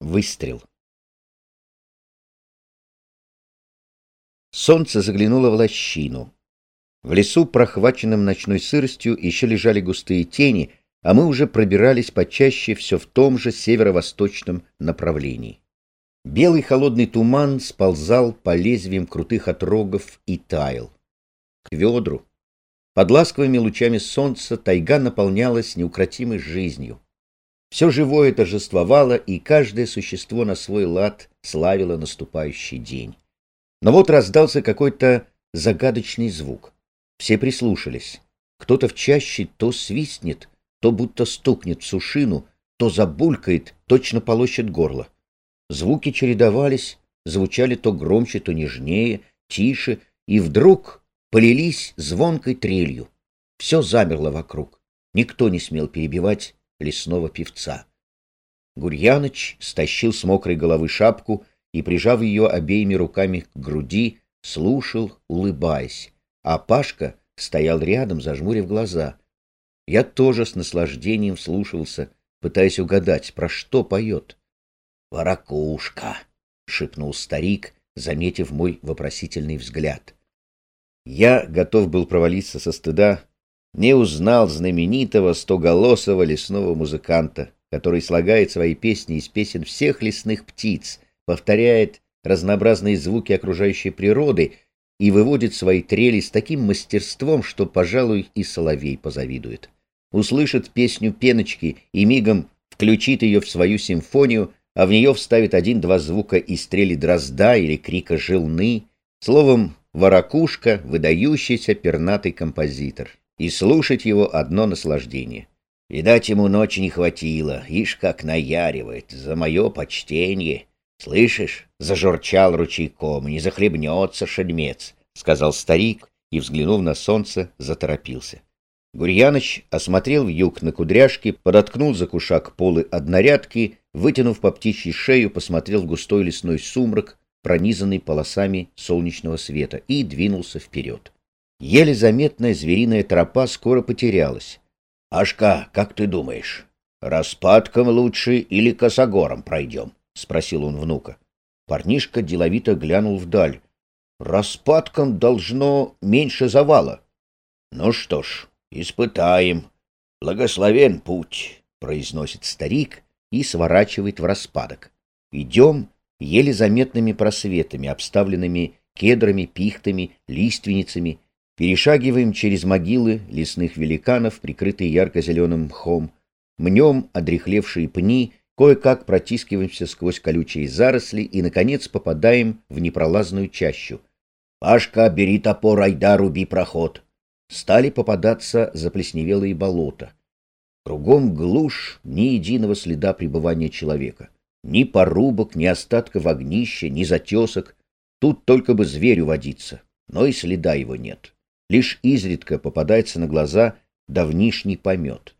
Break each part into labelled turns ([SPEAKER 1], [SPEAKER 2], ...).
[SPEAKER 1] Выстрел. Солнце заглянуло в лощину. В лесу, прохваченном ночной сыростью, еще лежали густые тени, а мы уже пробирались почаще все в том же северо-восточном направлении. Белый холодный туман сползал по лезвиям крутых отрогов и таял. К ведру, под ласковыми лучами солнца, тайга наполнялась неукротимой жизнью. Все живое торжествовало, и каждое существо на свой лад славило наступающий день. Но вот раздался какой-то загадочный звук. Все прислушались. Кто-то в чаще то свистнет, то будто стукнет в сушину, то забулькает, точно полощет горло. Звуки чередовались, звучали то громче, то нежнее, тише, и вдруг полились звонкой трелью. Все замерло вокруг. Никто не смел перебивать лесного певца. Гурьяныч стащил с мокрой головы шапку и, прижав ее обеими руками к груди, слушал, улыбаясь, а Пашка стоял рядом, зажмурив глаза. Я тоже с наслаждением слушался, пытаясь угадать, про что поет. «Ворокушка!» — шепнул старик, заметив мой вопросительный взгляд. Я готов был провалиться со стыда, не узнал знаменитого стоголосого лесного музыканта, который слагает свои песни из песен всех лесных птиц, повторяет разнообразные звуки окружающей природы и выводит свои трели с таким мастерством, что, пожалуй, и соловей позавидует. Услышит песню пеночки и мигом включит ее в свою симфонию, а в нее вставит один-два звука из трели дрозда или крика жилны, словом, воракушка, выдающийся пернатый композитор и слушать его одно наслаждение. Видать, ему ночи не хватило, ишь как наяривает, за мое почтение. Слышишь, зажурчал ручейком, не захлебнется шельмец, — сказал старик и, взглянув на солнце, заторопился. Гурьяныч осмотрел вьюг на кудряшке, подоткнул за кушак полы однорядки, вытянув по птичьей шею, посмотрел в густой лесной сумрак, пронизанный полосами солнечного света, и двинулся вперед. Еле заметная звериная тропа скоро потерялась. — Ашка, как ты думаешь, распадком лучше или косогором пройдем? — спросил он внука. Парнишка деловито глянул вдаль. — Распадком должно меньше завала. — Ну что ж, испытаем. Благословен путь, — произносит старик и сворачивает в распадок. Идем еле заметными просветами, обставленными кедрами, пихтами, лиственницами, Перешагиваем через могилы лесных великанов, прикрытые ярко-зеленым мхом, мнем одрехлевшие пни, кое-как протискиваемся сквозь колючие заросли и, наконец, попадаем в непролазную чащу. «Пашка, бери топор, айда, руби проход!» Стали попадаться заплесневелые болота. Кругом глушь, ни единого следа пребывания человека. Ни порубок, ни остатков огнища, ни затесок. Тут только бы зверю водиться, но и следа его нет. Лишь изредка попадается на глаза давнишний помет.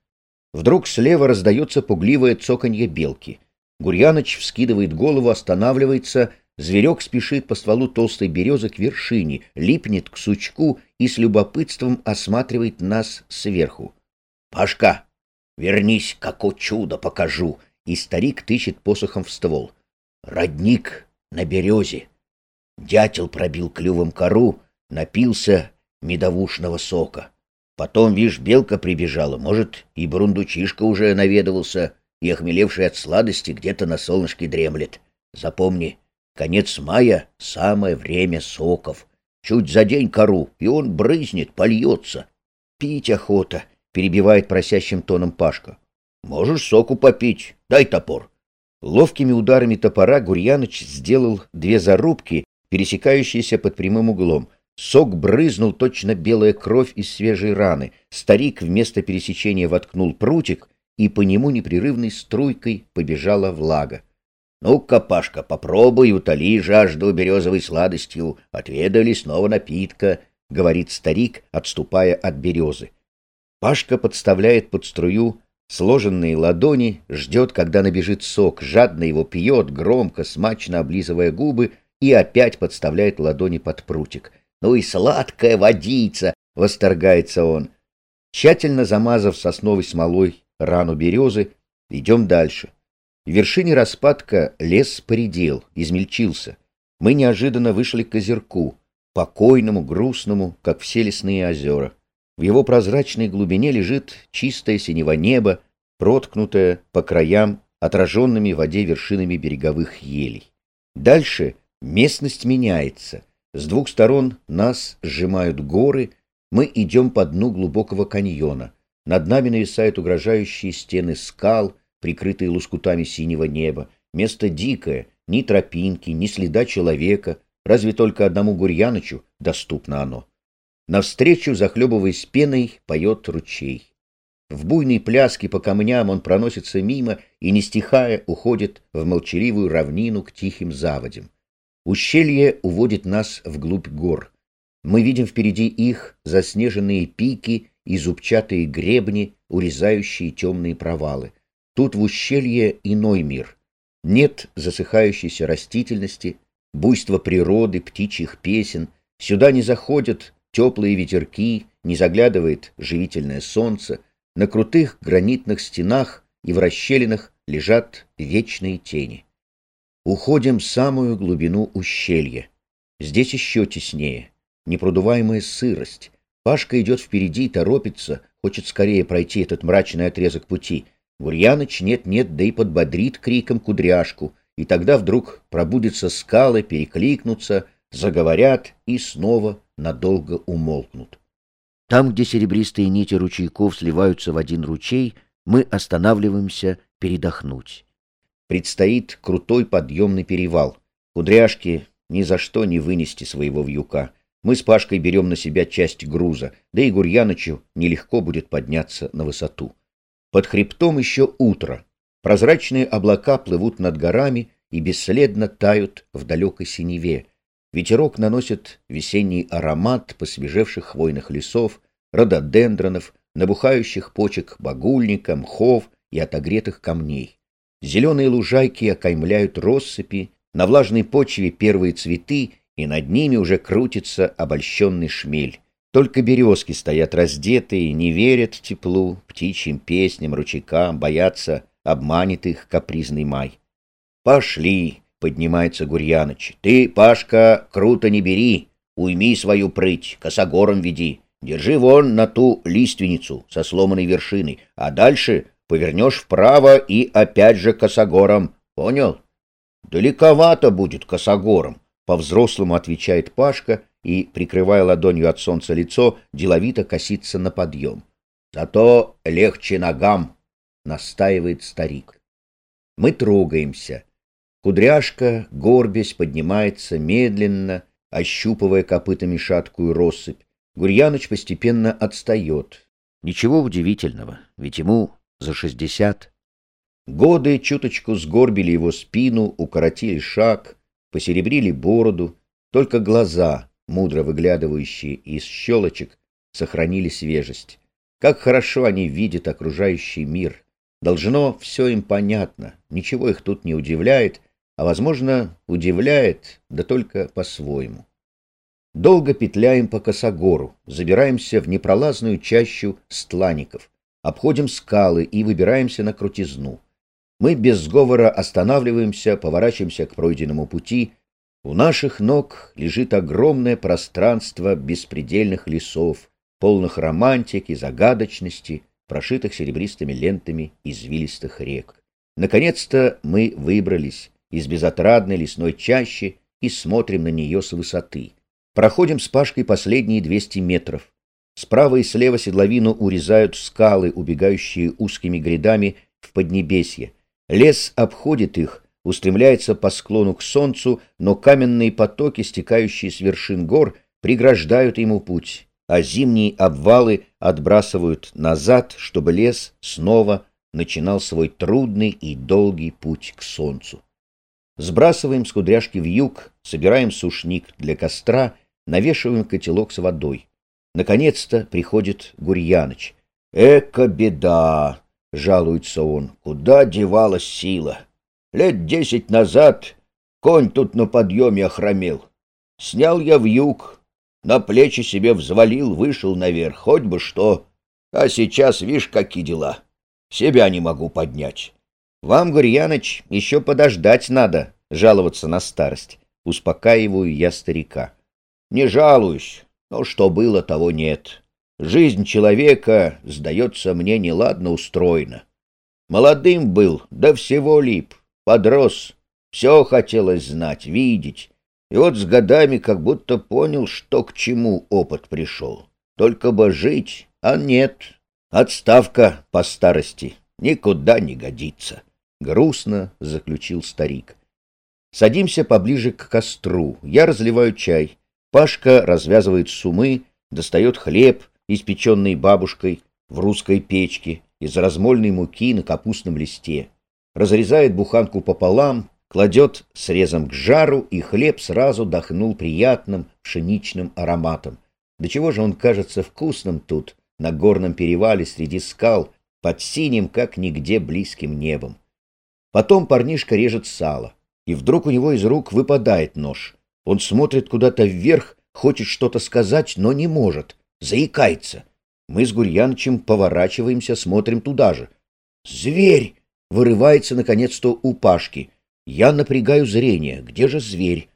[SPEAKER 1] Вдруг слева раздается пугливое цоканье белки. Гурьяныч вскидывает голову, останавливается, зверек спешит по стволу толстой березы к вершине, липнет к сучку и с любопытством осматривает нас сверху. — Пашка, вернись, какое чудо покажу! И старик тычет посохом в ствол. — Родник на березе. Дятел пробил клювом кору, напился медовушного сока. Потом, вишь, белка прибежала, может, и брундучишка уже наведывался, и, охмелевший от сладости, где-то на солнышке дремлет. Запомни, конец мая — самое время соков. Чуть за день кору, и он брызнет, польется. Пить охота, — перебивает просящим тоном Пашка. Можешь соку попить, дай топор. Ловкими ударами топора Гурьяныч сделал две зарубки, пересекающиеся под прямым углом — Сок брызнул точно белая кровь из свежей раны. Старик вместо пересечения воткнул прутик, и по нему непрерывной струйкой побежала влага. — Ну-ка, Пашка, попробуй, утоли жажду березовой сладостью, отведай снова напитка, — говорит старик, отступая от березы. Пашка подставляет под струю сложенные ладони, ждет, когда набежит сок, жадно его пьет, громко, смачно облизывая губы, и опять подставляет ладони под прутик — ну и сладкая водица, — восторгается он. Тщательно замазав сосновой смолой рану березы, идем дальше. В вершине распадка лес поредел, измельчился. Мы неожиданно вышли к озерку, покойному, грустному, как все лесные озера. В его прозрачной глубине лежит чистое синего небо, проткнутое по краям отраженными в воде вершинами береговых елей. Дальше местность меняется. С двух сторон нас сжимают горы, мы идем по дну глубокого каньона. Над нами нависают угрожающие стены скал, прикрытые лоскутами синего неба. Место дикое, ни тропинки, ни следа человека, разве только одному Гурьянычу доступно оно. Навстречу, захлебываясь пеной, поет ручей. В буйной пляске по камням он проносится мимо и, не стихая, уходит в молчаливую равнину к тихим заводям. Ущелье уводит нас вглубь гор. Мы видим впереди их заснеженные пики и зубчатые гребни, урезающие темные провалы. Тут в ущелье иной мир. Нет засыхающейся растительности, буйства природы, птичьих песен. Сюда не заходят теплые ветерки, не заглядывает живительное солнце. На крутых гранитных стенах и в расщелинах лежат вечные тени. Уходим в самую глубину ущелья. Здесь еще теснее, непродуваемая сырость. Пашка идет впереди, торопится, хочет скорее пройти этот мрачный отрезок пути. Гурьяныч нет-нет, да и подбодрит криком кудряшку, и тогда вдруг пробудятся скалы, перекликнутся, заговорят и снова надолго умолкнут. Там, где серебристые нити ручейков сливаются в один ручей, мы останавливаемся передохнуть. Предстоит крутой подъемный перевал. Кудряшки ни за что не вынести своего вьюка. Мы с Пашкой берем на себя часть груза, да и Гурьянычу нелегко будет подняться на высоту. Под хребтом еще утро. Прозрачные облака плывут над горами и бесследно тают в далекой синеве. Ветерок наносит весенний аромат посвежевших хвойных лесов, рододендронов, набухающих почек багульника, мхов и отогретых камней. Зеленые лужайки окаймляют россыпи, на влажной почве первые цветы и над ними уже крутится обольщенный шмель. Только березки стоят раздетые, не верят теплу, птичьим песням, ручейкам, боятся, обманет их капризный май. «Пошли!» — поднимается Гурьяныч. «Ты, Пашка, круто не бери, уйми свою прыть, косогором веди. Держи вон на ту лиственницу со сломанной вершиной, а дальше повернешь вправо и опять же косогором. Понял?» «Далековато будет косогором», по-взрослому отвечает Пашка и, прикрывая ладонью от солнца лицо, деловито косится на подъем. Зато легче ногам, настаивает старик. Мы трогаемся. Кудряшка, горбясь, поднимается медленно, ощупывая копытами шаткую россыпь. Гурьяныч постепенно отстает. Ничего удивительного, ведь ему за шестьдесят. Годы чуточку сгорбили его спину, укоротили шаг — посеребрили бороду, только глаза, мудро выглядывающие из щелочек, сохранили свежесть. Как хорошо они видят окружающий мир. Должно все им понятно, ничего их тут не удивляет, а, возможно, удивляет, да только по-своему. Долго петляем по косогору, забираемся в непролазную чащу стлаников, обходим скалы и выбираемся на крутизну. Мы без сговора останавливаемся, поворачиваемся к пройденному пути. У наших ног лежит огромное пространство беспредельных лесов, полных романтики, загадочности, прошитых серебристыми лентами извилистых рек. Наконец-то мы выбрались из безотрадной лесной чащи и смотрим на нее с высоты. Проходим с Пашкой последние 200 метров. Справа и слева седловину урезают скалы, убегающие узкими грядами в Поднебесье. Лес обходит их, устремляется по склону к солнцу, но каменные потоки, стекающие с вершин гор, преграждают ему путь, а зимние обвалы отбрасывают назад, чтобы лес снова начинал свой трудный и долгий путь к солнцу. Сбрасываем с кудряшки в юг, собираем сушник для костра, навешиваем котелок с водой. Наконец-то приходит Гурьяныч. «Эка беда!» — жалуется он. «Куда девалась сила? Лет десять назад конь тут на подъеме охромел. Снял я в юг, на плечи себе взвалил, вышел наверх, хоть бы что. А сейчас, видишь, какие дела. Себя не могу поднять. Вам, Гурьяныч, еще подождать надо, жаловаться на старость. Успокаиваю я старика. Не жалуюсь, но что было, того нет. Жизнь человека, сдается мне, неладно устроена. Молодым был, да всего лип, подрос, все хотелось знать, видеть. И вот с годами как будто понял, что к чему опыт пришел. Только бы жить, а нет. Отставка по старости никуда не годится. Грустно заключил старик. Садимся поближе к костру. Я разливаю чай. Пашка развязывает сумы, достает хлеб, испеченный бабушкой в русской печке, из размольной муки на капустном листе. Разрезает буханку пополам, кладет срезом к жару, и хлеб сразу дохнул приятным пшеничным ароматом. До чего же он кажется вкусным тут, на горном перевале среди скал, под синим, как нигде, близким небом. Потом парнишка режет сало, и вдруг у него из рук выпадает нож. Он смотрит куда-то вверх, хочет что-то сказать, но не может, заикается. Мы с Гурьянычем поворачиваемся, смотрим туда же. «Зверь!» — вырывается наконец-то у Пашки. Я напрягаю зрение. Где же зверь?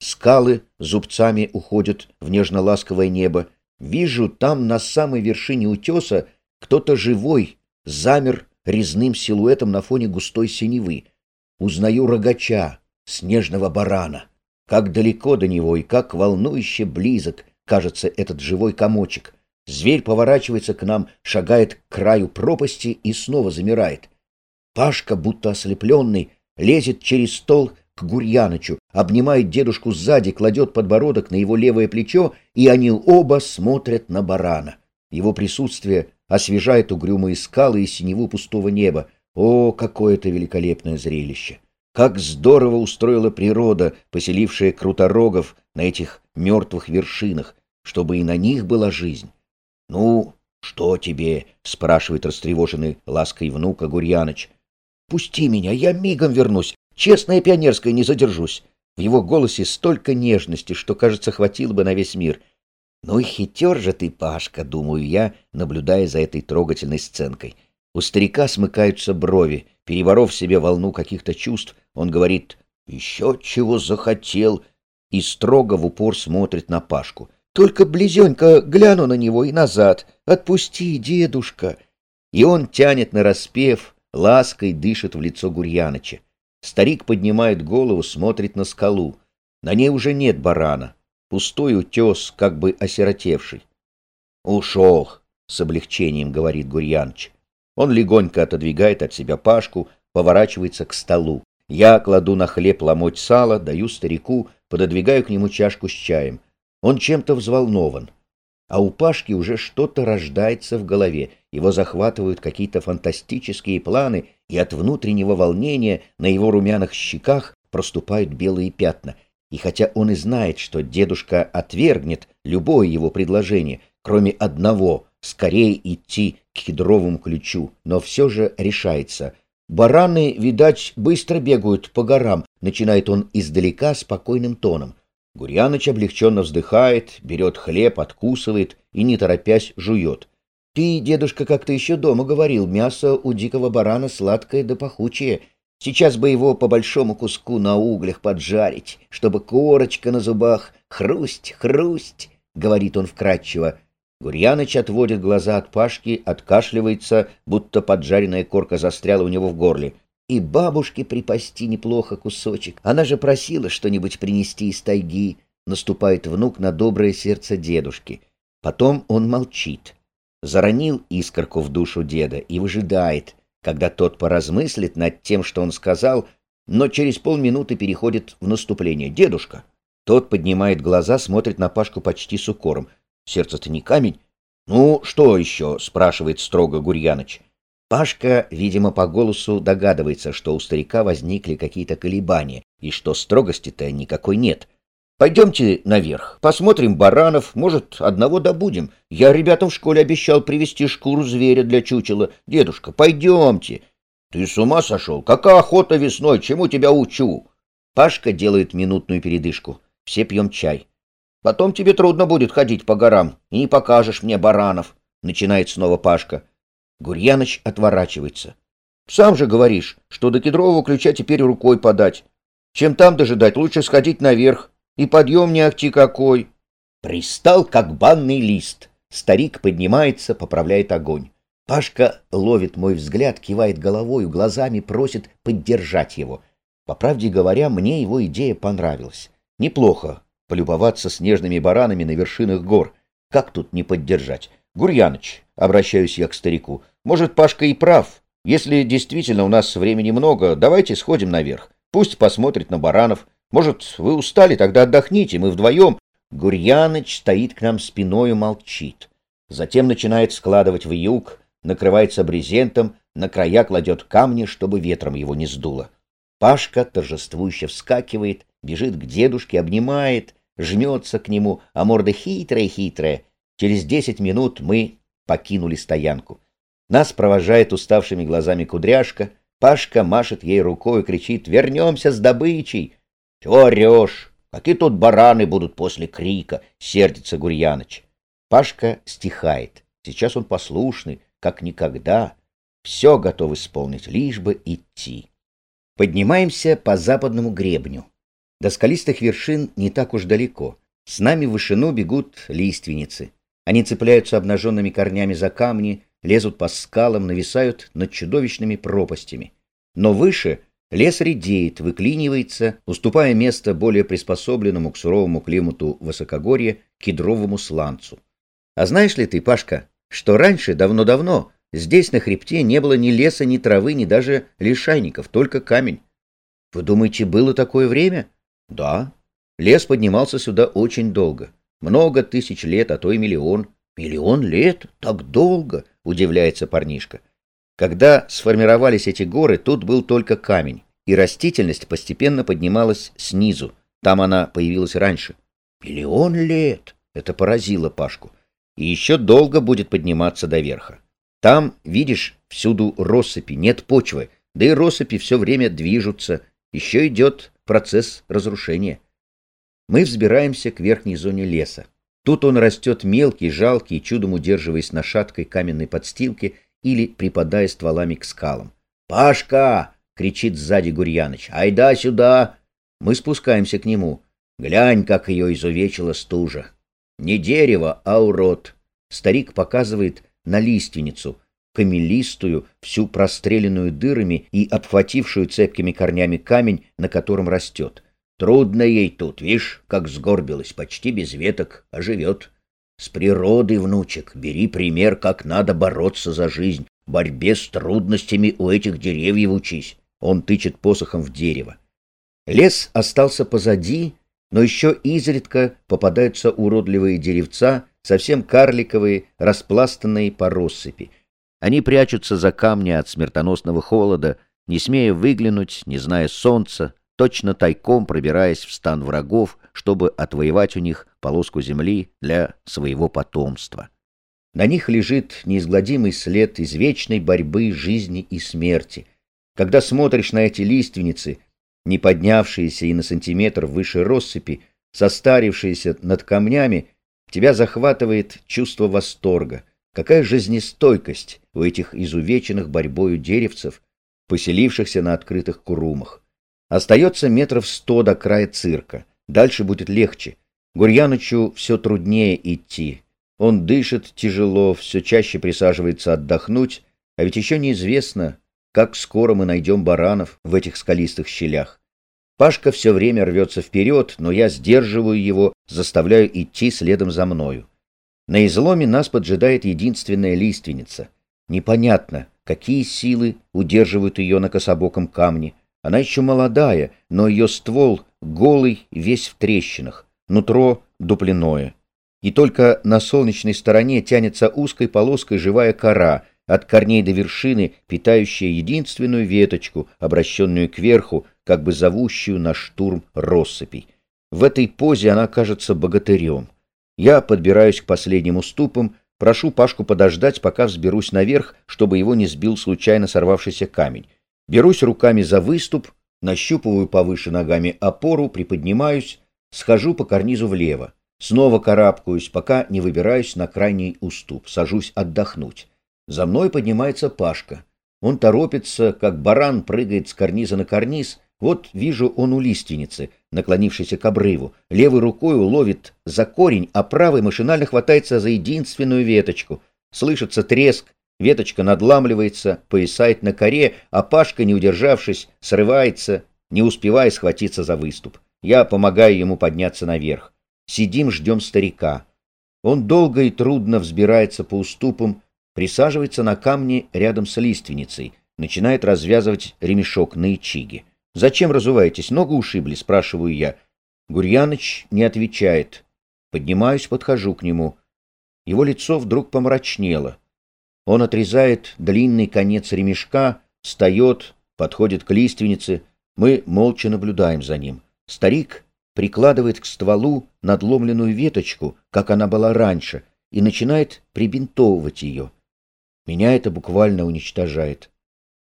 [SPEAKER 1] Скалы зубцами уходят в нежно-ласковое небо. Вижу, там на самой вершине утеса кто-то живой, замер резным силуэтом на фоне густой синевы. Узнаю рогача, снежного барана. Как далеко до него и как волнующе близок кажется этот живой комочек. Зверь поворачивается к нам, шагает к краю пропасти и снова замирает. Пашка, будто ослепленный, лезет через стол к Гурьянычу, обнимает дедушку сзади, кладет подбородок на его левое плечо, и они оба смотрят на барана. Его присутствие освежает угрюмые скалы и синеву пустого неба. О, какое это великолепное зрелище! Как здорово устроила природа, поселившая круторогов на этих мертвых вершинах, чтобы и на них была жизнь. — Ну, что тебе? — спрашивает растревоженный лаской внука Гурьяныч. Пусти меня, я мигом вернусь. Честная пионерская, не задержусь. В его голосе столько нежности, что, кажется, хватило бы на весь мир. Ну и хитер же ты, Пашка, думаю я, наблюдая за этой трогательной сценкой. У старика смыкаются брови. Переборов себе волну каких-то чувств, он говорит «Еще чего захотел» и строго в упор смотрит на Пашку. «Только близенько гляну на него и назад. Отпусти, дедушка!» И он тянет на распев лаской дышит в лицо Гурьяныча. Старик поднимает голову, смотрит на скалу. На ней уже нет барана. Пустой утес, как бы осиротевший. «Ушел!» — с облегчением говорит Гурьяныч. Он легонько отодвигает от себя Пашку, поворачивается к столу. Я кладу на хлеб ломоть сала, даю старику, пододвигаю к нему чашку с чаем. Он чем-то взволнован а у Пашки уже что-то рождается в голове, его захватывают какие-то фантастические планы, и от внутреннего волнения на его румяных щеках проступают белые пятна. И хотя он и знает, что дедушка отвергнет любое его предложение, кроме одного — скорее идти к кедровому ключу, но все же решается. «Бараны, видать, быстро бегают по горам», — начинает он издалека спокойным тоном. Гурьяныч облегченно вздыхает, берет хлеб, откусывает и, не торопясь, жует. «Ты, дедушка, как-то еще дома говорил, мясо у дикого барана сладкое да пахучее. Сейчас бы его по большому куску на углях поджарить, чтобы корочка на зубах, хрусть, хрусть», — говорит он вкратчиво. Гурьяныч отводит глаза от Пашки, откашливается, будто поджаренная корка застряла у него в горле и бабушке припасти неплохо кусочек. Она же просила что-нибудь принести из тайги. Наступает внук на доброе сердце дедушки. Потом он молчит. Заронил искорку в душу деда и выжидает, когда тот поразмыслит над тем, что он сказал, но через полминуты переходит в наступление. «Дедушка!» Тот поднимает глаза, смотрит на Пашку почти с укором. Сердце-то не камень. «Ну, что еще?» — спрашивает строго Гурьяныч. Пашка, видимо, по голосу догадывается, что у старика возникли какие-то колебания и что строгости-то никакой нет. Пойдемте наверх, посмотрим баранов, может, одного добудем. Я ребятам в школе обещал привезти шкуру зверя для чучела. Дедушка, пойдемте. Ты с ума сошел? Какая охота весной? Чему тебя учу? Пашка делает минутную передышку. Все пьем чай. Потом тебе трудно будет ходить по горам, и не покажешь мне баранов, — начинает снова Пашка. Гурьяныч отворачивается. — Сам же говоришь, что до кедрового ключа теперь рукой подать. Чем там дожидать, лучше сходить наверх. И подъем не ахти какой. Пристал, как банный лист. Старик поднимается, поправляет огонь. Пашка ловит мой взгляд, кивает головой, глазами просит поддержать его. По правде говоря, мне его идея понравилась. Неплохо полюбоваться снежными баранами на вершинах гор. Как тут не поддержать? Гурьяныч, обращаюсь я к старику, может, Пашка и прав. Если действительно у нас времени много, давайте сходим наверх. Пусть посмотрит на баранов. Может, вы устали, тогда отдохните, мы вдвоем. Гурьяныч стоит к нам спиною, молчит. Затем начинает складывать в юг, накрывается брезентом, на края кладет камни, чтобы ветром его не сдуло. Пашка торжествующе вскакивает, бежит к дедушке, обнимает, жмется к нему, а морда хитрая-хитрая. Через десять минут мы покинули стоянку. Нас провожает уставшими глазами кудряшка. Пашка машет ей рукой и кричит «Вернемся с добычей!» «Чего орешь? Какие тут бараны будут после крика?» — сердится Гурьяныч. Пашка стихает. Сейчас он послушный, как никогда. Все готов исполнить, лишь бы идти. Поднимаемся по западному гребню. До скалистых вершин не так уж далеко. С нами в вышину бегут лиственницы. Они цепляются обнаженными корнями за камни, лезут по скалам, нависают над чудовищными пропастями. Но выше лес редеет, выклинивается, уступая место более приспособленному к суровому климату высокогорья кедровому сланцу. А знаешь ли ты, Пашка, что раньше, давно-давно, здесь на хребте не было ни леса, ни травы, ни даже лишайников, только камень? Вы думаете, было такое время? Да. Лес поднимался сюда очень долго. Много тысяч лет, а то и миллион. Миллион лет? Так долго? Удивляется парнишка. Когда сформировались эти горы, тут был только камень, и растительность постепенно поднималась снизу. Там она появилась раньше. Миллион лет! Это поразило Пашку. И еще долго будет подниматься до верха. Там, видишь, всюду россыпи, нет почвы, да и россыпи все время движутся. Еще идет процесс разрушения. Мы взбираемся к верхней зоне леса. Тут он растет мелкий, жалкий, чудом удерживаясь на шаткой каменной подстилке или припадая стволами к скалам. «Пашка!» — кричит сзади Гурьяныч. «Айда сюда!» Мы спускаемся к нему. Глянь, как ее изувечила стужа. Не дерево, а урод. Старик показывает на лиственницу, камелистую, всю простреленную дырами и обхватившую цепкими корнями камень, на котором растет. Трудно ей тут, видишь, как сгорбилась, почти без веток, а живет. С природы, внучек, бери пример, как надо бороться за жизнь. Борьбе с трудностями у этих деревьев учись. Он тычет посохом в дерево. Лес остался позади, но еще изредка попадаются уродливые деревца, совсем карликовые, распластанные по россыпи. Они прячутся за камни от смертоносного холода, не смея выглянуть, не зная солнца, точно тайком пробираясь в стан врагов, чтобы отвоевать у них полоску земли для своего потомства. На них лежит неизгладимый след извечной борьбы жизни и смерти. Когда смотришь на эти лиственницы, не поднявшиеся и на сантиметр выше россыпи, состарившиеся над камнями, тебя захватывает чувство восторга. Какая жизнестойкость у этих изувеченных борьбою деревцев, поселившихся на открытых курумах. Остается метров сто до края цирка. Дальше будет легче. Гурьянычу все труднее идти. Он дышит тяжело, все чаще присаживается отдохнуть, а ведь еще неизвестно, как скоро мы найдем баранов в этих скалистых щелях. Пашка все время рвется вперед, но я сдерживаю его, заставляю идти следом за мною. На изломе нас поджидает единственная лиственница. Непонятно, какие силы удерживают ее на кособоком камне, она еще молодая, но ее ствол голый, весь в трещинах, нутро дупляное. И только на солнечной стороне тянется узкой полоской живая кора, от корней до вершины, питающая единственную веточку, обращенную кверху, как бы зовущую на штурм россыпей. В этой позе она кажется богатырем. Я подбираюсь к последним уступам, прошу Пашку подождать, пока взберусь наверх, чтобы его не сбил случайно сорвавшийся камень. Берусь руками за выступ, нащупываю повыше ногами опору, приподнимаюсь, схожу по карнизу влево. Снова карабкаюсь, пока не выбираюсь на крайний уступ, сажусь отдохнуть. За мной поднимается Пашка. Он торопится, как баран прыгает с карниза на карниз. Вот вижу он у лиственницы, наклонившийся к обрыву. Левой рукой уловит за корень, а правой машинально хватается за единственную веточку. Слышится треск, веточка надламливается, повисает на коре, а Пашка, не удержавшись, срывается, не успевая схватиться за выступ. Я помогаю ему подняться наверх. Сидим, ждем старика. Он долго и трудно взбирается по уступам, присаживается на камне рядом с лиственницей, начинает развязывать ремешок на ичиге. «Зачем разуваетесь? Ногу ушибли?» — спрашиваю я. Гурьяныч не отвечает. Поднимаюсь, подхожу к нему. Его лицо вдруг помрачнело. Он отрезает длинный конец ремешка, встает, подходит к лиственнице. Мы молча наблюдаем за ним. Старик прикладывает к стволу надломленную веточку, как она была раньше, и начинает прибинтовывать ее. Меня это буквально уничтожает.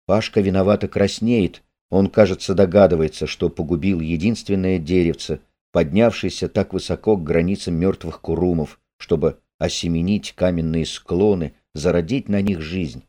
[SPEAKER 1] Пашка виновато краснеет. Он, кажется, догадывается, что погубил единственное деревце, поднявшееся так высоко к границам мертвых курумов, чтобы осеменить каменные склоны, зародить на них жизнь.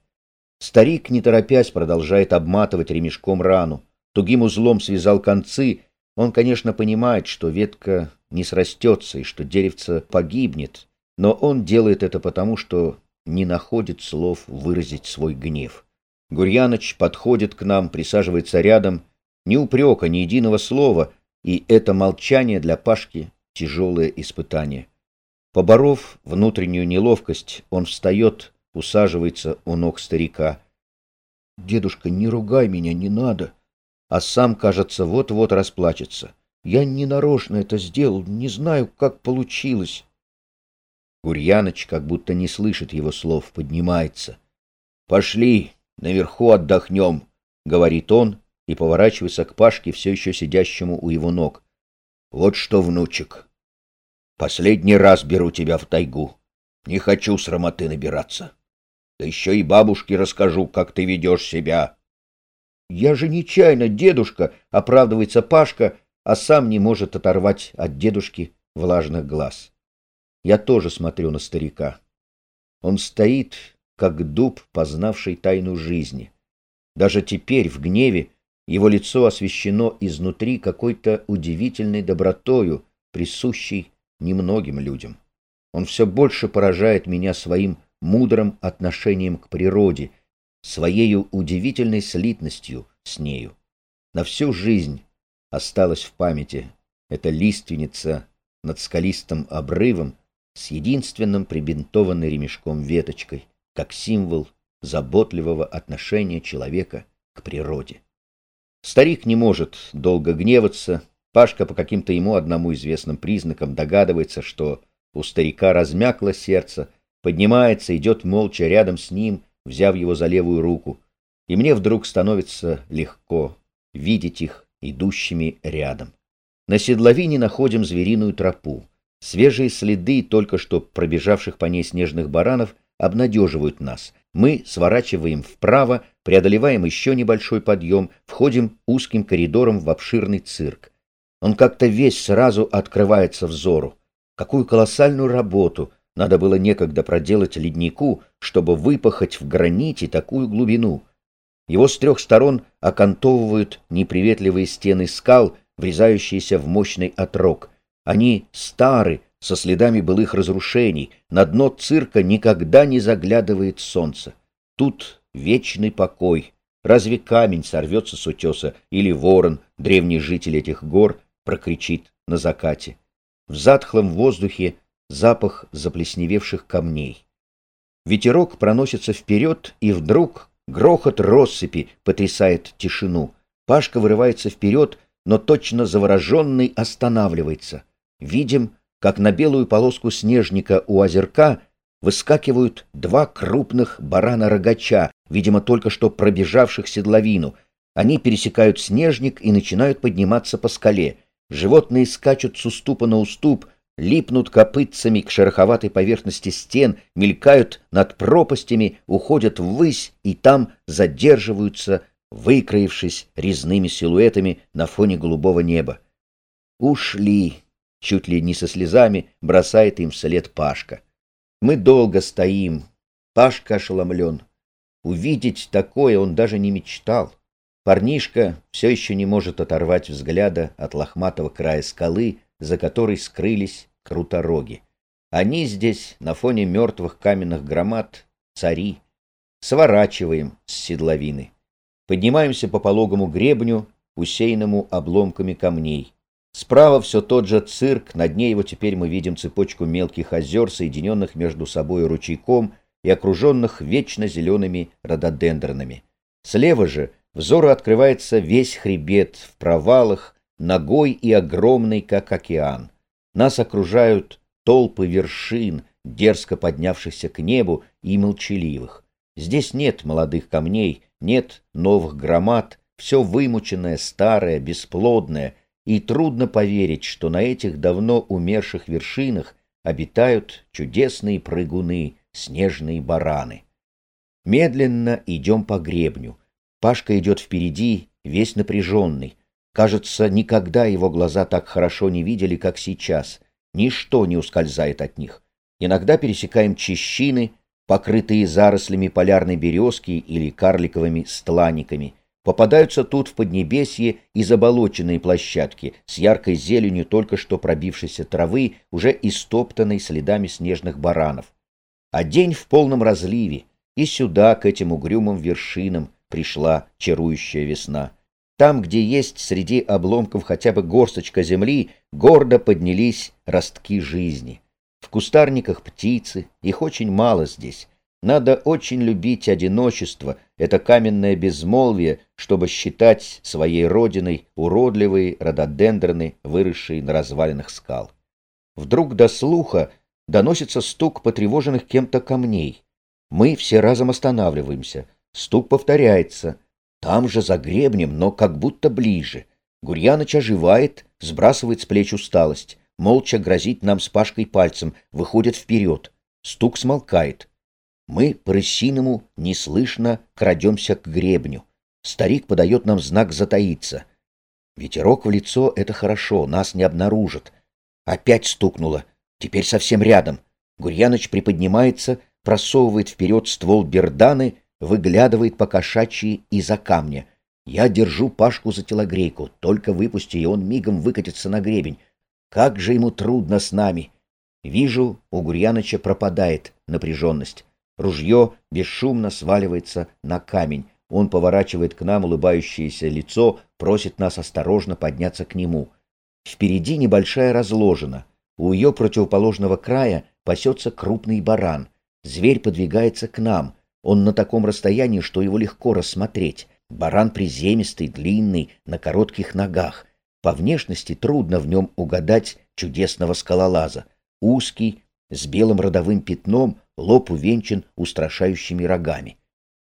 [SPEAKER 1] Старик, не торопясь, продолжает обматывать ремешком рану. Тугим узлом связал концы. Он, конечно, понимает, что ветка не срастется и что деревце погибнет, но он делает это потому, что не находит слов выразить свой гнев. Гурьяныч подходит к нам, присаживается рядом, ни упрека, ни единого слова, и это молчание для Пашки — тяжелое испытание. Поборов внутреннюю неловкость, он встает, усаживается у ног старика. — Дедушка, не ругай меня, не надо. А сам, кажется, вот-вот расплачется. Я не нарочно это сделал, не знаю, как получилось. Гурьяныч, как будто не слышит его слов, поднимается. — Пошли, наверху отдохнем, — говорит он и поворачивается к Пашке, все еще сидящему у его ног. — Вот что, внучек, последний раз беру тебя в тайгу. Не хочу срамоты набираться. Да еще и бабушке расскажу, как ты ведешь себя. — Я же нечаянно, дедушка, — оправдывается Пашка, а сам не может оторвать от дедушки влажных глаз. Я тоже смотрю на старика. Он стоит, как дуб, познавший тайну жизни. Даже теперь, в гневе, его лицо освещено изнутри какой-то удивительной добротою, присущей немногим людям. Он все больше поражает меня своим мудрым отношением к природе, своею удивительной слитностью с нею. На всю жизнь осталась в памяти эта лиственница над скалистым обрывом, с единственным прибинтованной ремешком веточкой, как символ заботливого отношения человека к природе. Старик не может долго гневаться, Пашка по каким-то ему одному известным признакам догадывается, что у старика размякло сердце, поднимается, идет молча рядом с ним, взяв его за левую руку, и мне вдруг становится легко видеть их идущими рядом. На седловине находим звериную тропу. Свежие следы только что пробежавших по ней снежных баранов обнадеживают нас. Мы сворачиваем вправо, преодолеваем еще небольшой подъем, входим узким коридором в обширный цирк. Он как-то весь сразу открывается взору. Какую колоссальную работу надо было некогда проделать леднику, чтобы выпахать в граните такую глубину. Его с трех сторон окантовывают неприветливые стены скал, врезающиеся в мощный отрог — они стары, со следами былых разрушений. На дно цирка никогда не заглядывает солнце. Тут вечный покой. Разве камень сорвется с утеса, или ворон, древний житель этих гор, прокричит на закате? В затхлом воздухе запах заплесневевших камней. Ветерок проносится вперед, и вдруг грохот россыпи потрясает тишину. Пашка вырывается вперед, но точно завороженный останавливается видим, как на белую полоску снежника у озерка выскакивают два крупных барана-рогача, видимо, только что пробежавших седловину. Они пересекают снежник и начинают подниматься по скале. Животные скачут с уступа на уступ, липнут копытцами к шероховатой поверхности стен, мелькают над пропастями, уходят ввысь и там задерживаются, выкроившись резными силуэтами на фоне голубого неба. Ушли, чуть ли не со слезами бросает им вслед Пашка. Мы долго стоим. Пашка ошеломлен. Увидеть такое он даже не мечтал. Парнишка все еще не может оторвать взгляда от лохматого края скалы, за которой скрылись крутороги. Они здесь, на фоне мертвых каменных громад, цари. Сворачиваем с седловины. Поднимаемся по пологому гребню, усеянному обломками камней. Справа все тот же цирк, на дне его теперь мы видим цепочку мелких озер, соединенных между собой ручейком и окруженных вечно зелеными рододендронами. Слева же взору открывается весь хребет в провалах, ногой и огромный, как океан. Нас окружают толпы вершин, дерзко поднявшихся к небу и молчаливых. Здесь нет молодых камней, нет новых громад, все вымученное, старое, бесплодное, и трудно поверить, что на этих давно умерших вершинах обитают чудесные прыгуны, снежные бараны. Медленно идем по гребню. Пашка идет впереди, весь напряженный. Кажется, никогда его глаза так хорошо не видели, как сейчас. Ничто не ускользает от них. Иногда пересекаем чащины, покрытые зарослями полярной березки или карликовыми стланниками. Попадаются тут в Поднебесье и заболоченные площадки с яркой зеленью только что пробившейся травы, уже истоптанной следами снежных баранов. А день в полном разливе, и сюда, к этим угрюмым вершинам, пришла чарующая весна. Там, где есть среди обломков хотя бы горсточка земли, гордо поднялись ростки жизни. В кустарниках птицы, их очень мало здесь. Надо очень любить одиночество, это каменное безмолвие, чтобы считать своей родиной уродливые рододендроны, выросшие на развалинах скал. Вдруг до слуха доносится стук потревоженных кем-то камней. Мы все разом останавливаемся. Стук повторяется — там же за гребнем, но как будто ближе. Гурьяныч оживает, сбрасывает с плеч усталость, молча грозит нам с Пашкой пальцем, выходит вперед. Стук смолкает. Мы по-рысиному неслышно крадемся к гребню. Старик подает нам знак затаиться. Ветерок в лицо — это хорошо, нас не обнаружат. Опять стукнуло. Теперь совсем рядом. Гурьяныч приподнимается, просовывает вперед ствол берданы — выглядывает по кошачьи из-за камня. Я держу Пашку за телогрейку, только выпусти, и он мигом выкатится на гребень. Как же ему трудно с нами! Вижу, у Гурьяныча пропадает напряженность. Ружье бесшумно сваливается на камень. Он поворачивает к нам улыбающееся лицо, просит нас осторожно подняться к нему. Впереди небольшая разложена. У ее противоположного края пасется крупный баран. Зверь подвигается к нам. Он на таком расстоянии, что его легко рассмотреть. Баран приземистый, длинный, на коротких ногах. По внешности трудно в нем угадать чудесного скалолаза. Узкий, с белым родовым пятном, лоб увенчан устрашающими рогами.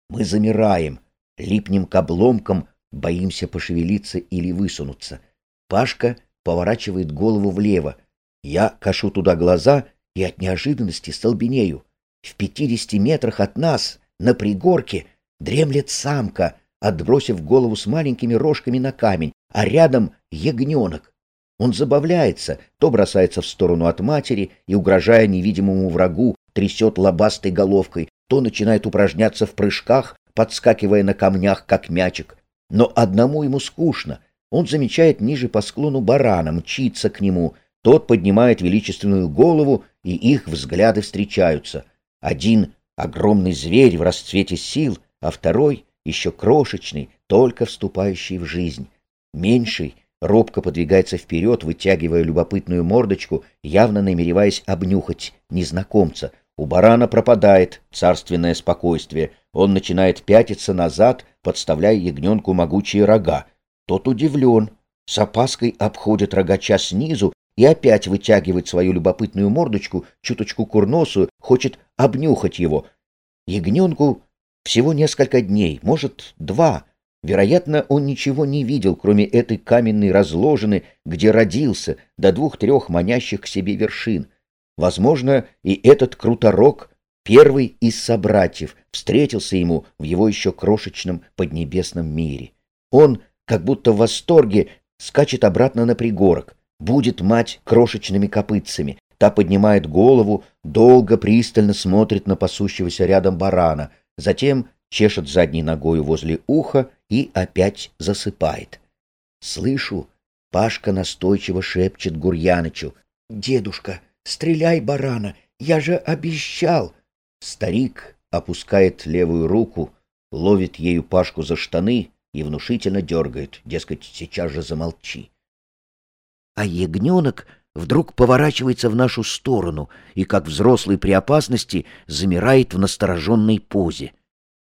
[SPEAKER 1] Мы замираем, липнем к обломкам, боимся пошевелиться или высунуться. Пашка поворачивает голову влево. Я кашу туда глаза и от неожиданности столбенею. В пятидесяти метрах от нас, на пригорке, дремлет самка, отбросив голову с маленькими рожками на камень, а рядом ягненок. Он забавляется, то бросается в сторону от матери и, угрожая невидимому врагу, трясет лобастой головкой, то начинает упражняться в прыжках, подскакивая на камнях, как мячик. Но одному ему скучно. Он замечает ниже по склону барана, мчится к нему. Тот поднимает величественную голову, и их взгляды встречаются. Один — огромный зверь в расцвете сил, а второй — еще крошечный, только вступающий в жизнь. Меньший робко подвигается вперед, вытягивая любопытную мордочку, явно намереваясь обнюхать незнакомца. У барана пропадает царственное спокойствие. Он начинает пятиться назад, подставляя ягненку могучие рога. Тот удивлен, с опаской обходит рогача снизу и опять вытягивает свою любопытную мордочку, чуточку курносую, хочет обнюхать его. Ягненку всего несколько дней, может, два. Вероятно, он ничего не видел, кроме этой каменной разложины, где родился, до двух-трех манящих к себе вершин. Возможно, и этот круторог, первый из собратьев, встретился ему в его еще крошечном поднебесном мире. Он, как будто в восторге, скачет обратно на пригорок. Будет мать крошечными копытцами. Та поднимает голову, долго пристально смотрит на пасущегося рядом барана, затем чешет задней ногою возле уха и опять засыпает. Слышу, Пашка настойчиво шепчет Гурьянычу. «Дедушка, стреляй барана, я же обещал!» Старик опускает левую руку, ловит ею Пашку за штаны и внушительно дергает, дескать, сейчас же замолчи. А ягненок вдруг поворачивается в нашу сторону и, как взрослый при опасности, замирает в настороженной позе.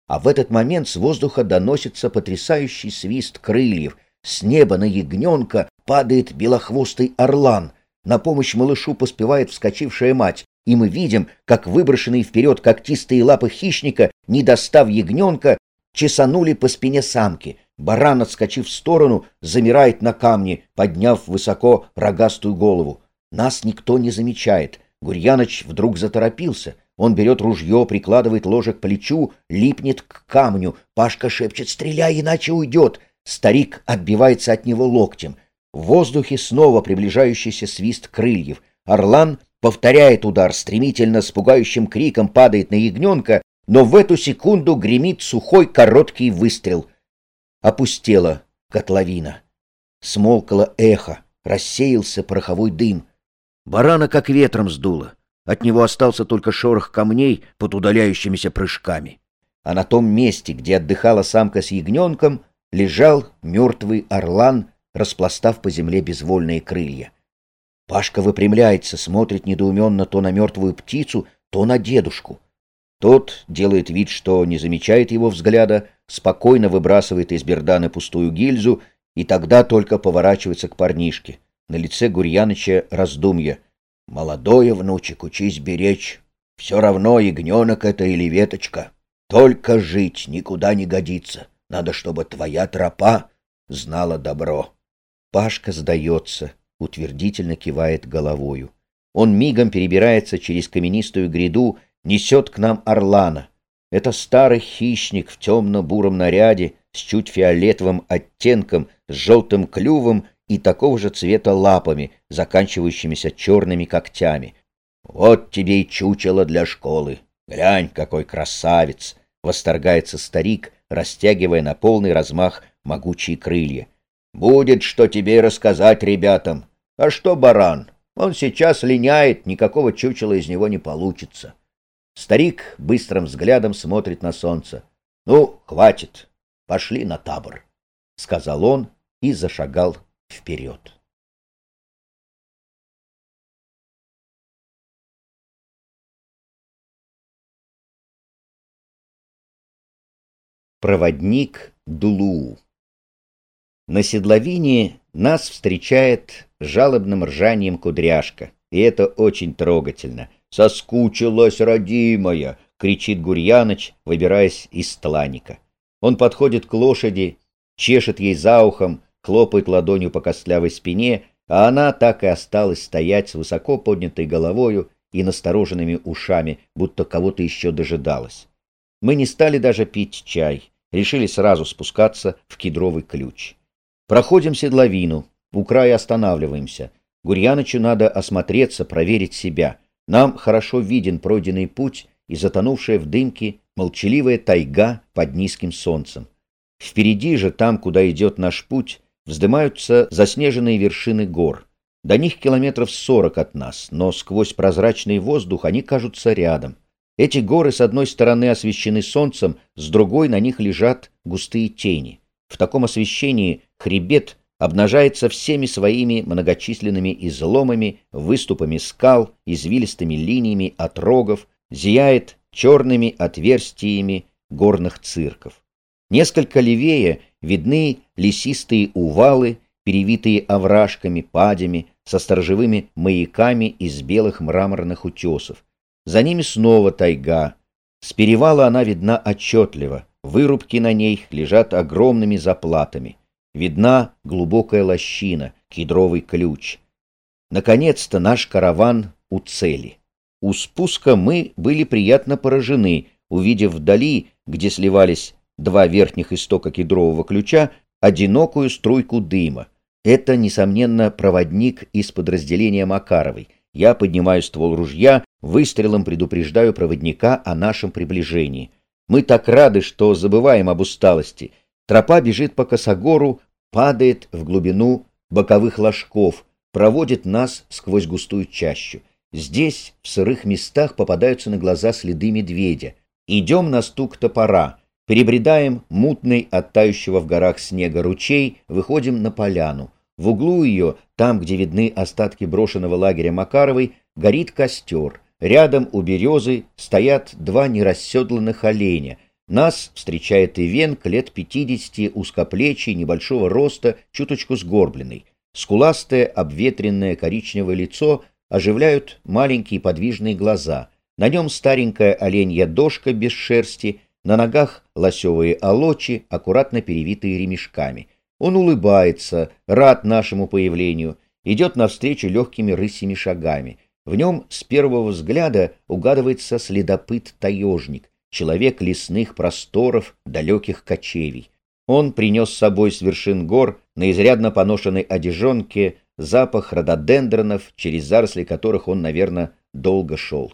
[SPEAKER 1] А в этот момент с воздуха доносится потрясающий свист крыльев. С неба на ягненка падает белохвостый орлан. На помощь малышу поспевает вскочившая мать, и мы видим, как выброшенные вперед когтистые лапы хищника, не достав ягненка, чесанули по спине самки. Баран, отскочив в сторону, замирает на камне, подняв высоко рогастую голову. Нас никто не замечает. Гурьяныч вдруг заторопился. Он берет ружье, прикладывает ложе к плечу, липнет к камню. Пашка шепчет «Стреляй, иначе уйдет!» Старик отбивается от него локтем. В воздухе снова приближающийся свист крыльев. Орлан повторяет удар, стремительно с пугающим криком падает на ягненка, но в эту секунду гремит сухой короткий выстрел. Опустела котловина. Смолкало эхо, рассеялся пороховой дым. Барана как ветром сдуло. От него остался только шорох камней под удаляющимися прыжками. А на том месте, где отдыхала самка с ягненком, лежал мертвый орлан распластав по земле безвольные крылья. Пашка выпрямляется, смотрит недоуменно то на мертвую птицу, то на дедушку. Тот делает вид, что не замечает его взгляда, спокойно выбрасывает из берданы пустую гильзу и тогда только поворачивается к парнишке. На лице Гурьяныча раздумья. «Молодое, внучек, учись беречь. Все равно, ягненок это или веточка. Только жить никуда не годится. Надо, чтобы твоя тропа знала добро». Пашка сдается, утвердительно кивает головою. Он мигом перебирается через каменистую гряду, несет к нам орлана. Это старый хищник в темно-буром наряде, с чуть фиолетовым оттенком, с желтым клювом и такого же цвета лапами, заканчивающимися черными когтями. «Вот тебе и чучело для школы! Глянь, какой красавец!» — восторгается старик, растягивая на полный размах могучие крылья. Будет что тебе рассказать ребятам. А что баран? Он сейчас линяет, никакого чучела из него не получится. Старик быстрым взглядом смотрит на солнце. Ну, хватит, пошли на табор, — сказал он и зашагал вперед. Проводник Дулуу на седловине нас встречает жалобным ржанием кудряшка, и это очень трогательно. «Соскучилась, родимая!» — кричит Гурьяныч, выбираясь из стланика. Он подходит к лошади, чешет ей за ухом, хлопает ладонью по костлявой спине, а она так и осталась стоять с высоко поднятой головою и настороженными ушами, будто кого-то еще дожидалась. Мы не стали даже пить чай, решили сразу спускаться в кедровый ключ. Проходим седловину, у края останавливаемся. Гурьянычу надо осмотреться, проверить себя. Нам хорошо виден пройденный путь и затонувшая в дымке молчаливая тайга под низким солнцем. Впереди же, там, куда идет наш путь, вздымаются заснеженные вершины гор. До них километров сорок от нас, но сквозь прозрачный воздух они кажутся рядом. Эти горы с одной стороны освещены солнцем, с другой на них лежат густые тени. В таком освещении хребет обнажается всеми своими многочисленными изломами, выступами скал, извилистыми линиями отрогов, зияет черными отверстиями горных цирков. Несколько левее видны лесистые увалы, перевитые овражками, падями, со сторожевыми маяками из белых мраморных утесов. За ними снова тайга. С перевала она видна отчетливо, Вырубки на ней лежат огромными заплатами. Видна глубокая лощина, кедровый ключ. Наконец-то наш караван у цели. У спуска мы были приятно поражены, увидев вдали, где сливались два верхних истока кедрового ключа, одинокую струйку дыма. Это, несомненно, проводник из подразделения Макаровой. Я поднимаю ствол ружья, выстрелом предупреждаю проводника о нашем приближении — Мы так рады, что забываем об усталости. Тропа бежит по косогору, падает в глубину боковых ложков, проводит нас сквозь густую чащу. Здесь, в сырых местах, попадаются на глаза следы медведя. Идем на стук топора, перебредаем мутный от тающего в горах снега ручей, выходим на поляну. В углу ее, там, где видны остатки брошенного лагеря Макаровой, горит костер. Рядом у березы стоят два нерасседланных оленя. Нас встречает Ивенк лет пятидесяти, узкоплечий, небольшого роста, чуточку сгорбленный. Скуластое, обветренное коричневое лицо оживляют маленькие подвижные глаза. На нем старенькая оленья дошка без шерсти, на ногах лосевые олочи, аккуратно перевитые ремешками. Он улыбается, рад нашему появлению, идет навстречу легкими рысими шагами. В нем с первого взгляда угадывается следопыт-таежник, человек лесных просторов, далеких кочевий. Он принес с собой с вершин гор на изрядно поношенной одежонке запах рододендронов, через заросли которых он, наверное, долго шел.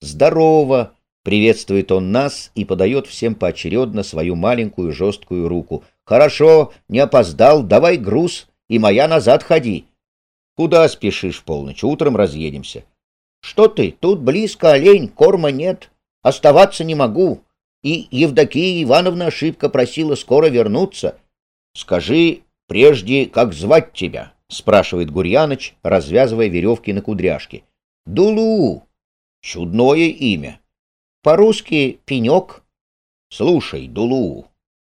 [SPEAKER 1] «Здорово!» — приветствует он нас и подает всем поочередно свою маленькую жесткую руку. «Хорошо, не опоздал, давай груз, и моя назад ходи». «Куда спешишь в полночь? Утром разъедемся». «Что ты, тут близко олень, корма нет, оставаться не могу. И Евдокия Ивановна ошибка просила скоро вернуться. Скажи прежде, как звать тебя?» — спрашивает Гурьяныч, развязывая веревки на кудряшке. — Дулу. Чудное имя. По-русски пенек. Слушай, Дулу,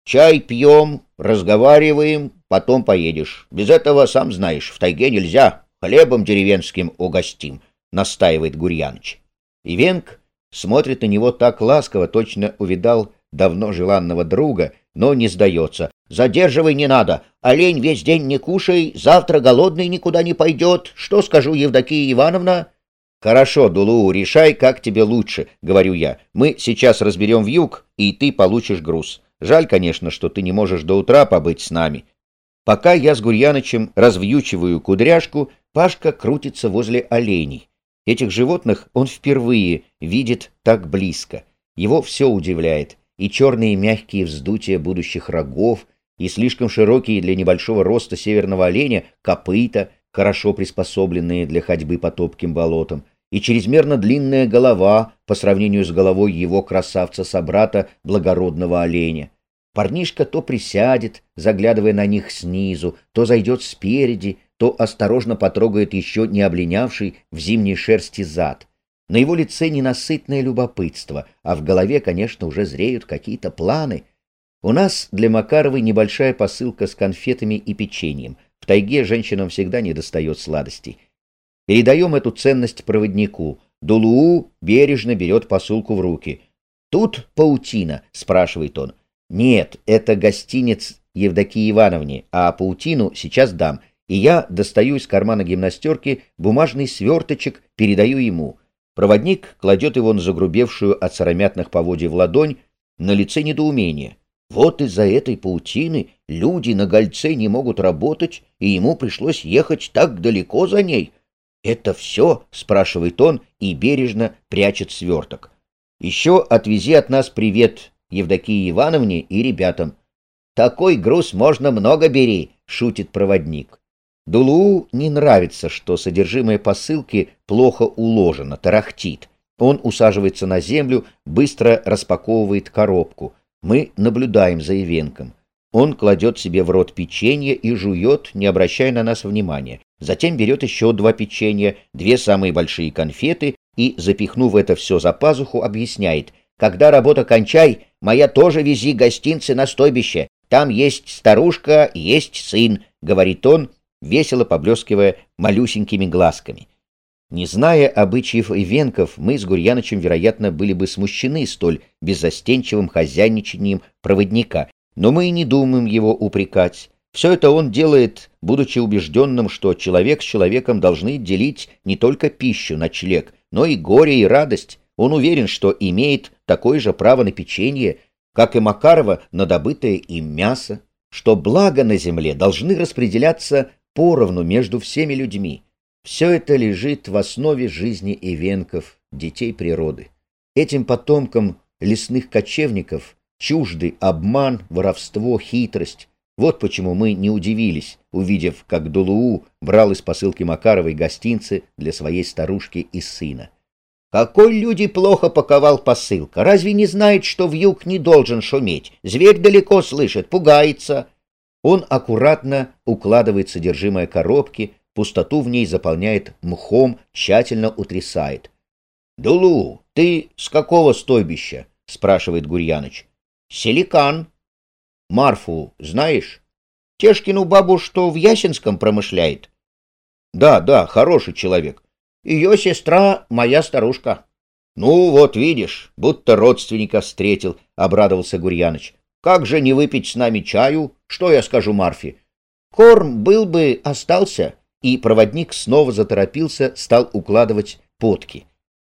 [SPEAKER 1] чай пьем, разговариваем, потом поедешь. Без этого, сам знаешь, в тайге нельзя. Хлебом деревенским угостим, — настаивает Гурьяныч. Ивенк смотрит на него так ласково, точно увидал давно желанного друга, но не сдается. Задерживай не надо. Олень весь день не кушай, завтра голодный никуда не пойдет. Что скажу, Евдокия Ивановна? Хорошо, Дулу, решай, как тебе лучше, говорю я. Мы сейчас разберем вьюг, и ты получишь груз. Жаль, конечно, что ты не можешь до утра побыть с нами. Пока я с Гурьянычем развьючиваю кудряшку, Пашка крутится возле оленей. Этих животных он впервые видит так близко. Его все удивляет. И черные мягкие вздутия будущих рогов, и слишком широкие для небольшого роста северного оленя копыта, хорошо приспособленные для ходьбы по топким болотам, и чрезмерно длинная голова по сравнению с головой его красавца-собрата благородного оленя. Парнишка то присядет, заглядывая на них снизу, то зайдет спереди, то осторожно потрогает еще не облинявший в зимней шерсти зад. На его лице ненасытное любопытство, а в голове, конечно, уже зреют какие-то планы — у нас для Макаровой небольшая посылка с конфетами и печеньем. В тайге женщинам всегда недостает сладостей. Передаем эту ценность проводнику. Дулуу бережно берет посылку в руки. «Тут паутина?» — спрашивает он. «Нет, это гостиниц Евдокии Ивановне, а паутину сейчас дам. И я достаю из кармана гимнастерки бумажный сверточек, передаю ему. Проводник кладет его на загрубевшую от сыромятных поводьев ладонь, на лице недоумение. Вот из-за этой паутины люди на гольце не могут работать, и ему пришлось ехать так далеко за ней. «Это все?» — спрашивает он и бережно прячет сверток. «Еще отвези от нас привет Евдокии Ивановне и ребятам». «Такой груз можно много бери», — шутит проводник. Дулу не нравится, что содержимое посылки плохо уложено, тарахтит. Он усаживается на землю, быстро распаковывает коробку — мы наблюдаем за Ивенком. Он кладет себе в рот печенье и жует, не обращая на нас внимания. Затем берет еще два печенья, две самые большие конфеты и, запихнув это все за пазуху, объясняет. «Когда работа кончай, моя тоже вези гостинцы на стойбище. Там есть старушка, есть сын», — говорит он, весело поблескивая малюсенькими глазками. Не зная обычаев и венков, мы с Гурьянычем, вероятно, были бы смущены столь беззастенчивым хозяйничанием проводника, но мы и не думаем его упрекать. Все это он делает, будучи убежденным, что человек с человеком должны делить не только пищу, ночлег, но и горе и радость. Он уверен, что имеет такое же право на печенье, как и Макарова на добытое им мясо, что блага на земле должны распределяться поровну между всеми людьми. Все это лежит в основе жизни ивенков, детей природы. Этим потомкам лесных кочевников чужды обман, воровство, хитрость. Вот почему мы не удивились, увидев, как Дулуу брал из посылки Макаровой гостинцы для своей старушки и сына. Какой люди плохо паковал посылка? Разве не знает, что в юг не должен шуметь? Зверь далеко слышит, пугается. Он аккуратно укладывает содержимое коробки, пустоту в ней заполняет мхом, тщательно утрясает. — Дулу, ты с какого стойбища? — спрашивает Гурьяныч. — Селикан. — Марфу знаешь? Тешкину бабу, что в Ясенском промышляет? — Да, да, хороший человек. Ее сестра — моя старушка. — Ну, вот видишь, будто родственника встретил, — обрадовался Гурьяныч. — Как же не выпить с нами чаю? Что я скажу Марфе? Корм был бы, остался. И проводник снова заторопился, стал укладывать потки.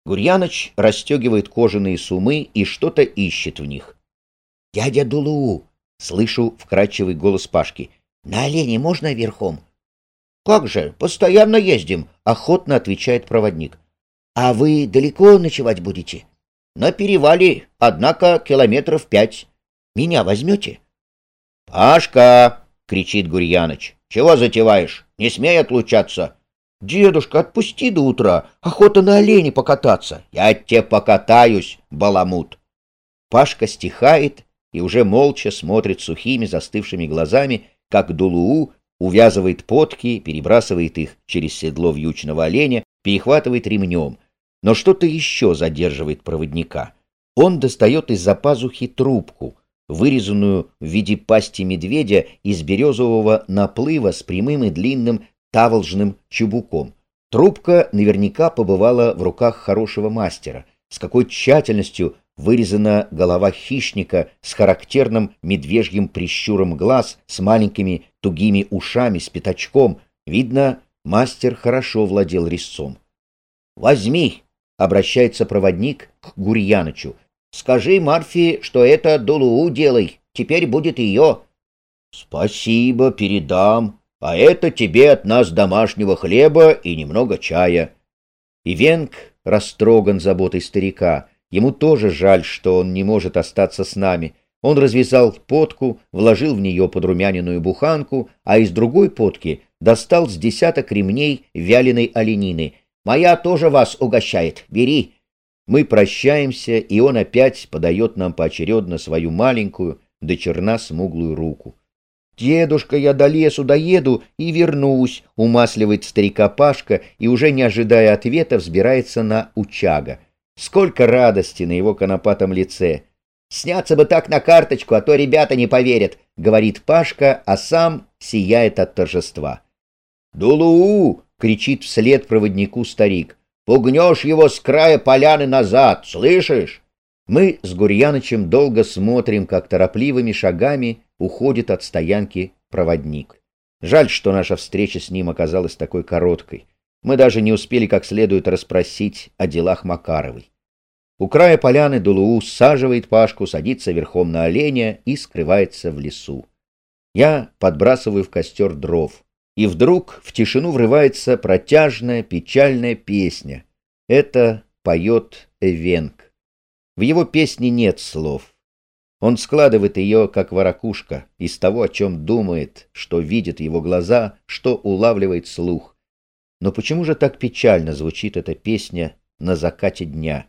[SPEAKER 1] Гурьяныч расстегивает кожаные сумы и что-то ищет в них. — Дядя Дулуу! — слышу вкрадчивый голос Пашки. — На олене можно верхом? — «Как же, постоянно ездим», — охотно отвечает проводник. «А вы далеко ночевать будете?» «На перевале, однако километров пять. Меня возьмете?» «Пашка!» — кричит Гурьяныч. «Чего затеваешь? Не смей отлучаться!» «Дедушка, отпусти до утра, охота на олене покататься!» «Я тебе покатаюсь, баламут!» Пашка стихает и уже молча смотрит сухими застывшими глазами, как Дулуу увязывает потки, перебрасывает их через седло вьючного оленя, перехватывает ремнем. Но что-то еще задерживает проводника. Он достает из-за пазухи трубку, вырезанную в виде пасти медведя из березового наплыва с прямым и длинным таволжным чубуком. Трубка наверняка побывала в руках хорошего мастера. С какой тщательностью вырезана голова хищника с характерным медвежьим прищуром глаз, с маленькими тугими ушами, с пятачком. Видно, мастер хорошо владел резцом. «Возьми!» — обращается проводник к Гурьянычу. «Скажи Марфе, что это Дулуу делай, теперь будет ее». «Спасибо, передам, а это тебе от нас домашнего хлеба и немного чая». Ивенг растроган заботой старика — Ему тоже жаль, что он не может остаться с нами. Он развязал подку, вложил в нее подрумяненную буханку, а из другой подки достал с десяток ремней вяленой оленины. «Моя тоже вас угощает. Бери!» Мы прощаемся, и он опять подает нам поочередно свою маленькую, до черна смуглую руку. «Дедушка, я до лесу доеду и вернусь», — умасливает старика Пашка и, уже не ожидая ответа, взбирается на учага. Сколько радости на его конопатом лице! «Сняться бы так на карточку, а то ребята не поверят», — говорит Пашка, а сам сияет от торжества. «Дулуу!» — кричит вслед проводнику старик. «Пугнешь его с края поляны назад, слышишь?» Мы с Гурьянычем долго смотрим, как торопливыми шагами уходит от стоянки проводник. Жаль, что наша встреча с ним оказалась такой короткой. Мы даже не успели как следует расспросить о делах Макаровой. У края поляны Дулуу саживает Пашку, садится верхом на оленя и скрывается в лесу. Я подбрасываю в костер дров. И вдруг в тишину врывается протяжная печальная песня. Это поет Эвенг. В его песне нет слов. Он складывает ее, как воракушка, из того, о чем думает, что видит его глаза, что улавливает слух. Но почему же так печально звучит эта песня на закате дня?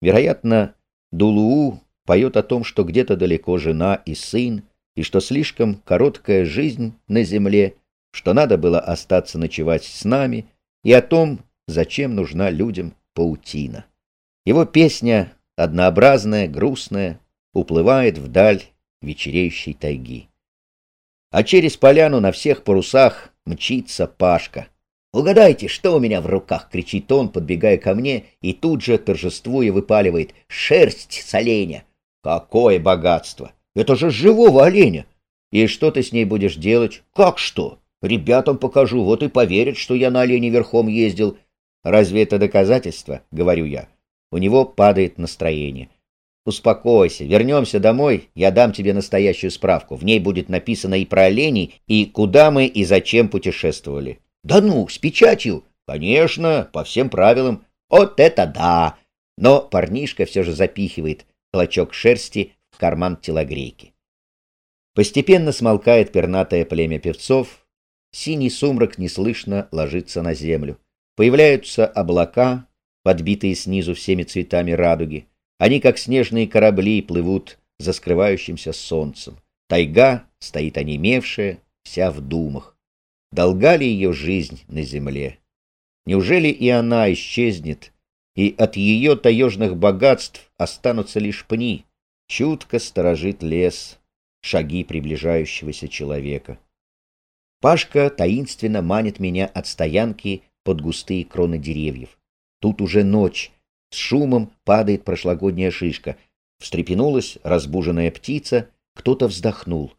[SPEAKER 1] Вероятно, Дулуу поет о том, что где-то далеко жена и сын, и что слишком короткая жизнь на земле, что надо было остаться ночевать с нами, и о том, зачем нужна людям паутина. Его песня, однообразная, грустная, уплывает вдаль вечереющей тайги. А через поляну на всех парусах мчится Пашка — «Угадайте, что у меня в руках?» — кричит он, подбегая ко мне, и тут же, торжествуя, выпаливает. «Шерсть с оленя!» «Какое богатство! Это же живого оленя!» «И что ты с ней будешь делать?» «Как что? Ребятам покажу, вот и поверят, что я на олене верхом ездил». «Разве это доказательство?» — говорю я. У него падает настроение. «Успокойся, вернемся домой, я дам тебе настоящую справку. В ней будет написано и про оленей, и куда мы и зачем путешествовали». Да ну, с печатью? Конечно, по всем правилам. Вот это да! Но парнишка все же запихивает. клочок шерсти в карман телогрейки. Постепенно смолкает пернатое племя певцов, синий сумрак неслышно ложится на землю. Появляются облака, подбитые снизу всеми цветами радуги. Они, как снежные корабли, плывут за скрывающимся солнцем. Тайга стоит онемевшая, вся в думах. Долга ли ее жизнь на земле? Неужели и она исчезнет, и от ее таежных богатств останутся лишь пни? Чутко сторожит лес, шаги приближающегося человека. Пашка таинственно манит меня от стоянки под густые кроны деревьев. Тут уже ночь, с шумом падает прошлогодняя шишка. Встрепенулась разбуженная птица, кто-то вздохнул.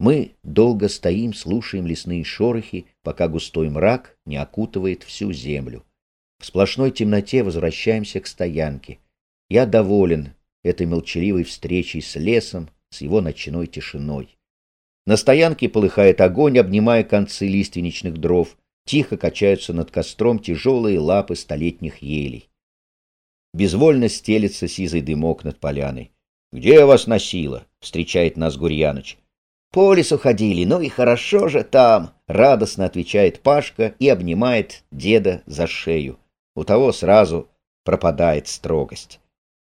[SPEAKER 1] Мы долго стоим, слушаем лесные шорохи, пока густой мрак не окутывает всю землю. В сплошной темноте возвращаемся к стоянке. Я доволен этой молчаливой встречей с лесом, с его ночной тишиной. На стоянке полыхает огонь, обнимая концы лиственничных дров. Тихо качаются над костром тяжелые лапы столетних елей. Безвольно стелется сизый дымок над поляной. — Где вас носило? — встречает нас Гурьяныч. — По лесу ходили, ну и хорошо же там! — радостно отвечает Пашка и обнимает деда за шею. У того сразу пропадает строгость.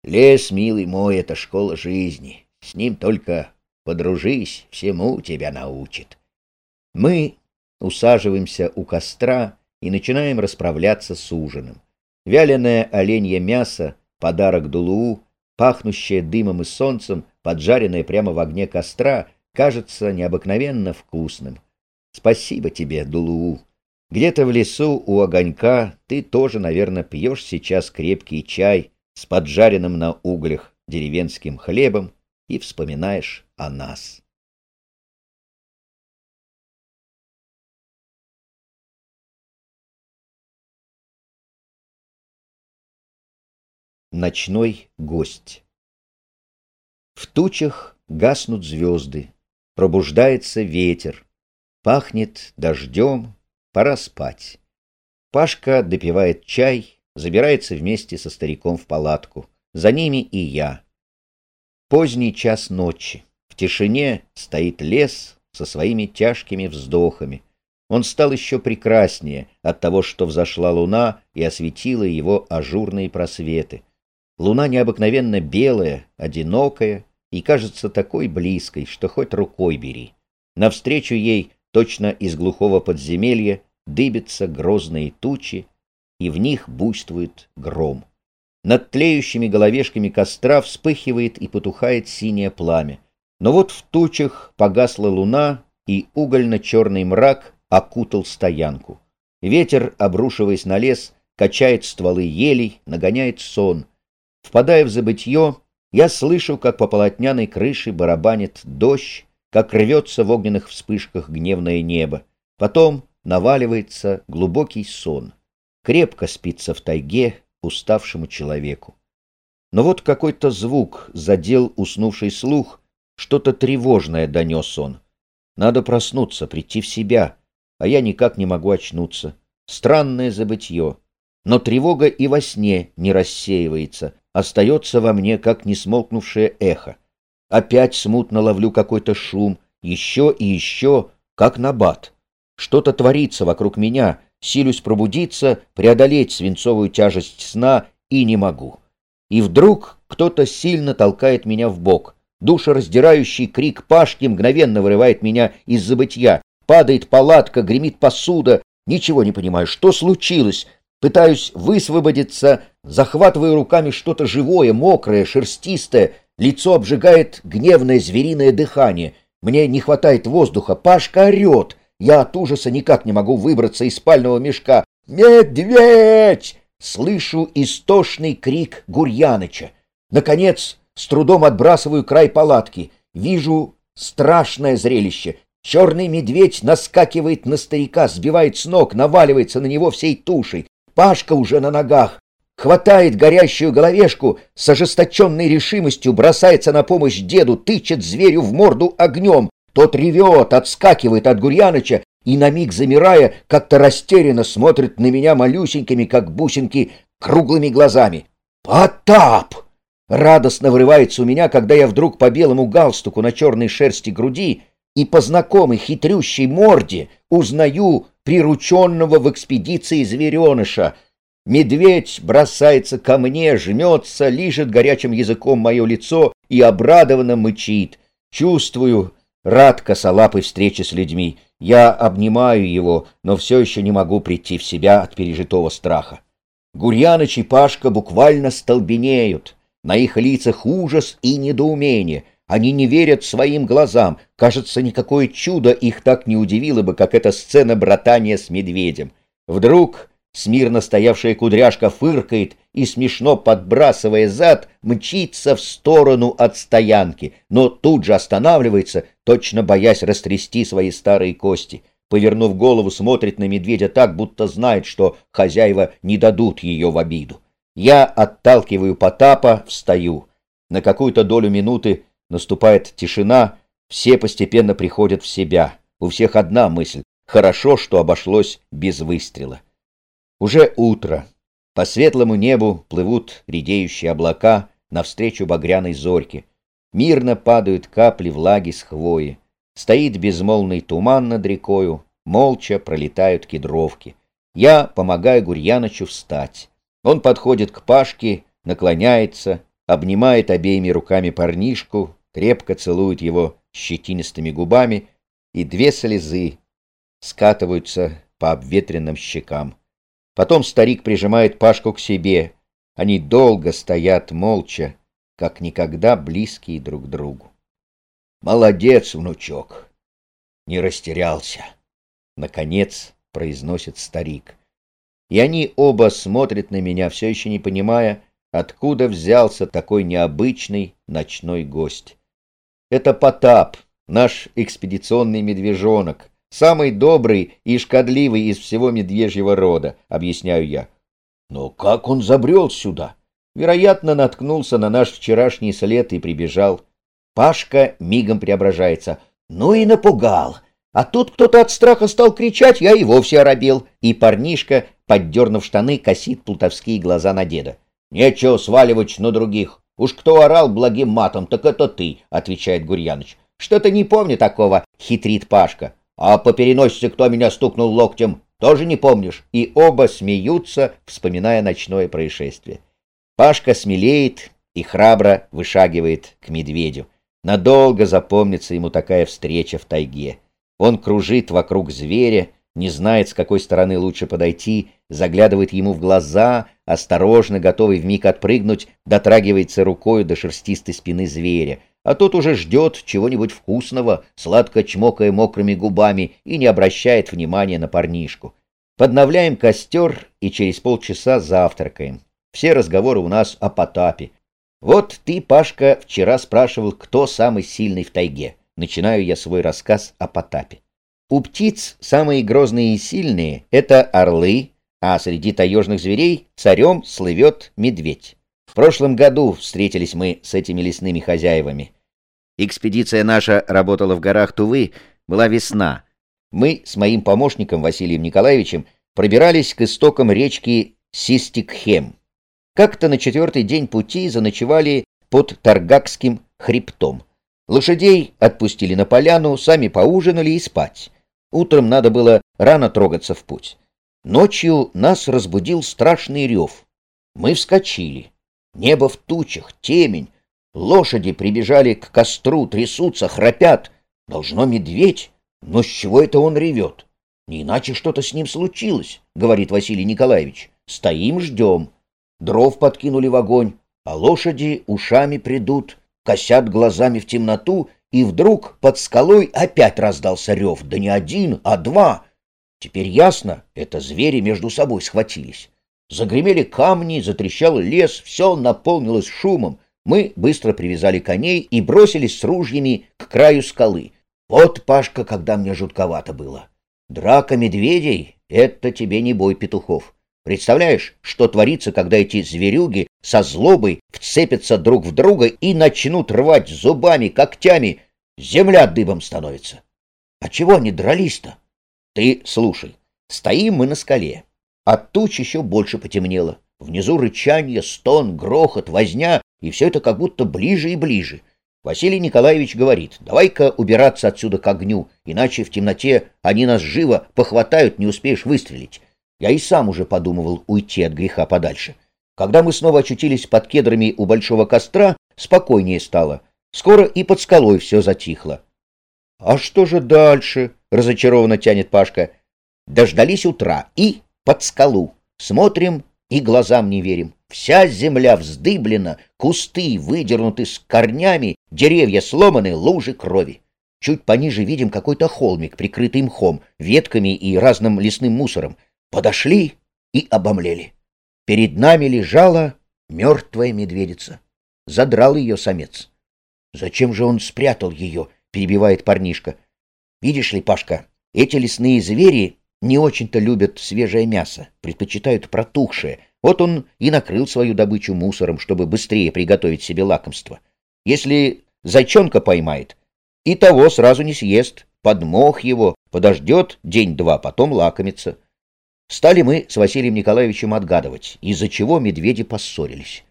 [SPEAKER 1] Лес, милый мой, — это школа жизни. С ним только подружись, всему тебя научит. Мы усаживаемся у костра и начинаем расправляться с ужином. Вяленое оленье мясо — подарок Дулуу, пахнущее дымом и солнцем, поджаренное прямо в огне костра, кажется необыкновенно вкусным. Спасибо тебе, Дулуу. Где-то в лесу у огонька ты тоже, наверное, пьешь сейчас крепкий чай с поджаренным на углях деревенским хлебом и вспоминаешь о нас. Ночной гость В тучах гаснут звезды, пробуждается ветер, пахнет дождем, пора спать. Пашка допивает чай, забирается вместе со стариком в палатку. За ними и я. Поздний час ночи. В тишине стоит лес со своими тяжкими вздохами. Он стал еще прекраснее от того, что взошла луна и осветила его ажурные просветы. Луна необыкновенно белая, одинокая и кажется такой близкой, что хоть рукой бери. Навстречу ей, точно из глухого подземелья, дыбятся грозные тучи, и в них буйствует гром. Над тлеющими головешками костра вспыхивает и потухает синее пламя. Но вот в тучах погасла луна, и угольно-черный мрак окутал стоянку. Ветер, обрушиваясь на лес, качает стволы елей, нагоняет сон — Впадая в забытье, я слышу, как по полотняной крыше барабанит дождь, как рвется в огненных вспышках гневное небо. Потом наваливается глубокий сон. Крепко спится в тайге уставшему человеку. Но вот какой-то звук задел уснувший слух, что-то тревожное донес он. Надо проснуться, прийти в себя, а я никак не могу очнуться. Странное забытье. Но тревога и во сне не рассеивается, остается во мне, как несмолкнувшее эхо. Опять смутно ловлю какой-то шум, еще и еще, как набат. Что-то творится вокруг меня, силюсь пробудиться, преодолеть свинцовую тяжесть сна и не могу. И вдруг кто-то сильно толкает меня в бок. Душераздирающий крик Пашки мгновенно вырывает меня из забытья. Падает палатка, гремит посуда. Ничего не понимаю, что случилось? Пытаюсь высвободиться, захватываю руками что-то живое, мокрое, шерстистое. Лицо обжигает гневное звериное дыхание. Мне не хватает воздуха. Пашка орет. Я от ужаса никак не могу выбраться из спального мешка. «Медведь!» Слышу истошный крик Гурьяныча. Наконец, с трудом отбрасываю край палатки. Вижу страшное зрелище. Черный медведь наскакивает на старика, сбивает с ног, наваливается на него всей тушей. Пашка уже на ногах, хватает горящую головешку, с ожесточенной решимостью бросается на помощь деду, тычет зверю в морду огнем. Тот ревет, отскакивает от Гурьяныча и, на миг замирая, как-то растерянно смотрит на меня малюсенькими, как бусинки, круглыми глазами. «Потап!» радостно вырывается у меня, когда я вдруг по белому галстуку на черной шерсти груди и по знакомой хитрющей морде узнаю прирученного в экспедиции звереныша. Медведь бросается ко мне, жмется, лижет горячим языком мое лицо и обрадованно мычит. Чувствую, рад косолапой встрече с людьми. Я обнимаю его, но все еще не могу прийти в себя от пережитого страха. Гурьяныч и Пашка буквально столбенеют. На их лицах ужас и недоумение. Они не верят своим глазам. Кажется, никакое чудо их так не удивило бы, как эта сцена братания с медведем. Вдруг смирно стоявшая кудряшка фыркает и, смешно подбрасывая зад, мчится в сторону от стоянки, но тут же останавливается, точно боясь растрясти свои старые кости повернув голову, смотрит на медведя так, будто знает, что хозяева не дадут ее в обиду. Я отталкиваю Потапа, встаю. На какую-то долю минуты наступает тишина, все постепенно приходят в себя. У всех одна мысль — хорошо, что обошлось без выстрела. Уже утро. По светлому небу плывут редеющие облака навстречу багряной зорьке. Мирно падают капли влаги с хвои. Стоит безмолвный туман над рекою, молча пролетают кедровки. Я помогаю Гурьянычу встать. Он подходит к Пашке, наклоняется, обнимает обеими руками парнишку, крепко целует его щетинистыми губами, и две слезы скатываются по обветренным щекам. Потом старик прижимает Пашку к себе. Они долго стоят молча, как никогда близкие друг другу. Молодец, внучок. Не растерялся. Наконец произносит старик. И они оба смотрят на меня, все еще не понимая, откуда взялся такой необычный ночной гость. Это Потап, наш экспедиционный медвежонок, самый добрый и шкодливый из всего медвежьего рода, объясняю я. Но как он забрел сюда? Вероятно, наткнулся на наш вчерашний след и прибежал. Пашка мигом преображается. Ну и напугал. А тут кто-то от страха стал кричать, я и вовсе оробел. И парнишка, поддернув штаны, косит плутовские глаза на деда. Нечего сваливать на других. Уж кто орал благим матом, так это ты, отвечает Гурьяныч. Что-то не помню такого, хитрит Пашка. А по переносице кто меня стукнул локтем, тоже не помнишь. И оба смеются, вспоминая ночное происшествие. Пашка смелеет и храбро вышагивает к медведю. Надолго запомнится ему такая встреча в тайге. Он кружит вокруг зверя, не знает, с какой стороны лучше подойти, заглядывает ему в глаза, осторожно, готовый вмиг отпрыгнуть, дотрагивается рукой до шерстистой спины зверя, а тот уже ждет чего-нибудь вкусного, сладко чмокая мокрыми губами и не обращает внимания на парнишку. Подновляем костер и через полчаса завтракаем. Все разговоры у нас о Потапе, вот ты, Пашка, вчера спрашивал, кто самый сильный в тайге. Начинаю я свой рассказ о Потапе. У птиц самые грозные и сильные — это орлы, а среди таежных зверей царем слывет медведь. В прошлом году встретились мы с этими лесными хозяевами. Экспедиция наша работала в горах Тувы, была весна. Мы с моим помощником Василием Николаевичем пробирались к истокам речки Систикхем. Как-то на четвертый день пути заночевали под Таргакским хребтом. Лошадей отпустили на поляну, сами поужинали и спать. Утром надо было рано трогаться в путь. Ночью нас разбудил страшный рев. Мы вскочили. Небо в тучах, темень. Лошади прибежали к костру, трясутся, храпят. Должно медведь. Но с чего это он ревет? Не иначе что-то с ним случилось, говорит Василий Николаевич. Стоим, ждем. Дров подкинули в огонь, а лошади ушами придут, косят глазами в темноту, и вдруг под скалой опять раздался рев, да не один, а два. Теперь ясно, это звери между собой схватились. Загремели камни, затрещал лес, все наполнилось шумом. Мы быстро привязали коней и бросились с ружьями к краю скалы. Вот, Пашка, когда мне жутковато было. Драка медведей — это тебе не бой петухов. Представляешь, что творится, когда эти зверюги со злобой вцепятся друг в друга и начнут рвать зубами, когтями? Земля дыбом становится. А чего они дрались-то? Ты слушай, стоим мы на скале. От туч еще больше потемнело. Внизу рычанье, стон, грохот, возня, и все это как будто ближе и ближе. Василий Николаевич говорит, давай-ка убираться отсюда к огню, иначе в темноте они нас живо похватают, не успеешь выстрелить. Я и сам уже подумывал уйти от греха подальше. Когда мы снова очутились под кедрами у большого костра, спокойнее стало. Скоро и под скалой все затихло. — А что же дальше? — разочарованно тянет Пашка. Дождались утра и под скалу. Смотрим и глазам не верим. Вся земля вздыблена, кусты выдернуты с корнями, деревья сломаны, лужи крови. Чуть пониже видим какой-то холмик, прикрытый мхом, ветками и разным лесным мусором. Подошли и обомлели. Перед нами лежала мертвая медведица. Задрал ее самец. «Зачем же он спрятал ее?» — перебивает парнишка. «Видишь ли, Пашка, эти лесные звери не очень-то любят свежее мясо, предпочитают протухшее, вот он и накрыл свою добычу мусором, чтобы быстрее приготовить себе лакомство. Если зайчонка поймает, и того сразу не съест, подмох его, подождет день-два, потом лакомится. Стали мы с Василием Николаевичем отгадывать, из-за чего медведи поссорились.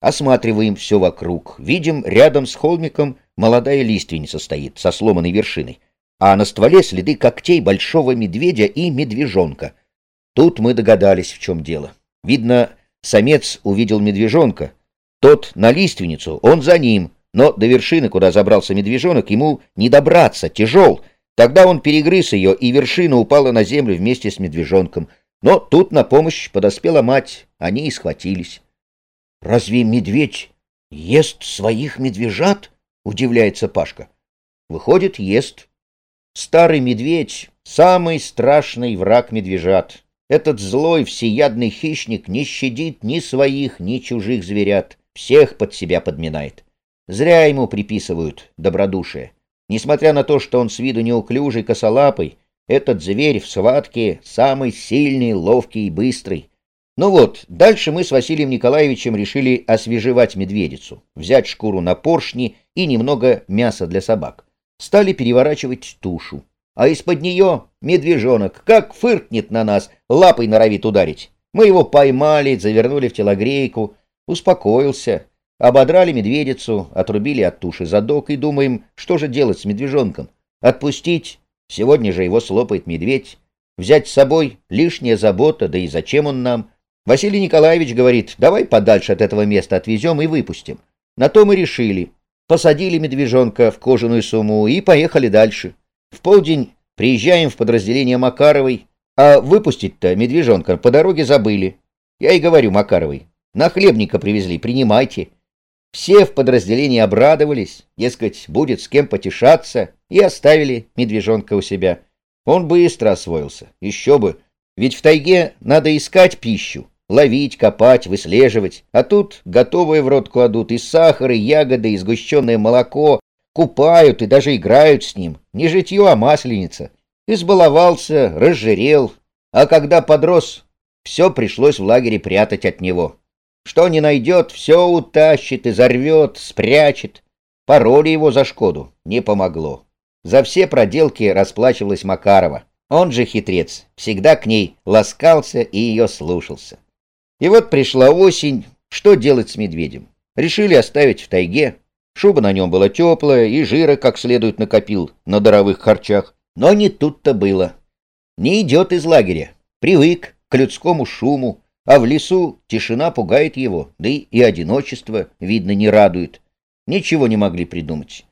[SPEAKER 1] Осматриваем все вокруг, видим, рядом с холмиком молодая лиственница стоит со сломанной вершиной, а на стволе следы когтей большого медведя и медвежонка. Тут мы догадались, в чем дело. Видно, самец увидел медвежонка. Тот на лиственницу, он за ним, но до вершины, куда забрался медвежонок, ему не добраться, тяжел. Тогда он перегрыз ее, и вершина упала на землю вместе с медвежонком. Но тут на помощь подоспела мать, они и схватились. — Разве медведь ест своих медвежат? — удивляется Пашка. — Выходит, ест. Старый медведь — самый страшный враг медвежат. Этот злой всеядный хищник не щадит ни своих, ни чужих зверят, всех под себя подминает. Зря ему приписывают добродушие. Несмотря на то, что он с виду неуклюжий, косолапый, этот зверь в схватке самый сильный, ловкий и быстрый. Ну вот, дальше мы с Василием Николаевичем решили освежевать медведицу, взять шкуру на поршни и немного мяса для собак. Стали переворачивать тушу а из-под нее медвежонок, как фыркнет на нас, лапой норовит ударить. Мы его поймали, завернули в телогрейку, успокоился, ободрали медведицу, отрубили от туши задок и думаем, что же делать с медвежонком. Отпустить? Сегодня же его слопает медведь. Взять с собой лишняя забота, да и зачем он нам? Василий Николаевич говорит, давай подальше от этого места отвезем и выпустим. На то мы решили. Посадили медвежонка в кожаную сумму и поехали дальше. В полдень приезжаем в подразделение Макаровой, а выпустить-то медвежонка по дороге забыли. Я и говорю Макаровой, на хлебника привезли, принимайте. Все в подразделении обрадовались, дескать, будет с кем потешаться, и оставили медвежонка у себя. Он быстро освоился, еще бы, ведь в тайге надо искать пищу, ловить, копать, выслеживать, а тут готовое в рот кладут и сахар, и ягоды, и сгущенное молоко, Купают и даже играют с ним. Не житье, а масленица. Избаловался, разжирел. А когда подрос, все пришлось в лагере прятать от него. Что не найдет, все утащит, изорвет, спрячет. Пароли его за Шкоду. Не помогло. За все проделки расплачивалась Макарова. Он же хитрец, всегда к ней ласкался и ее слушался. И вот пришла осень, что делать с медведем? Решили оставить в тайге, Шуба на нем была теплая, и жира как следует накопил на даровых харчах. Но не тут-то было. Не идет из лагеря. Привык к людскому шуму, а в лесу тишина пугает его, да и одиночество, видно, не радует. Ничего не могли придумать.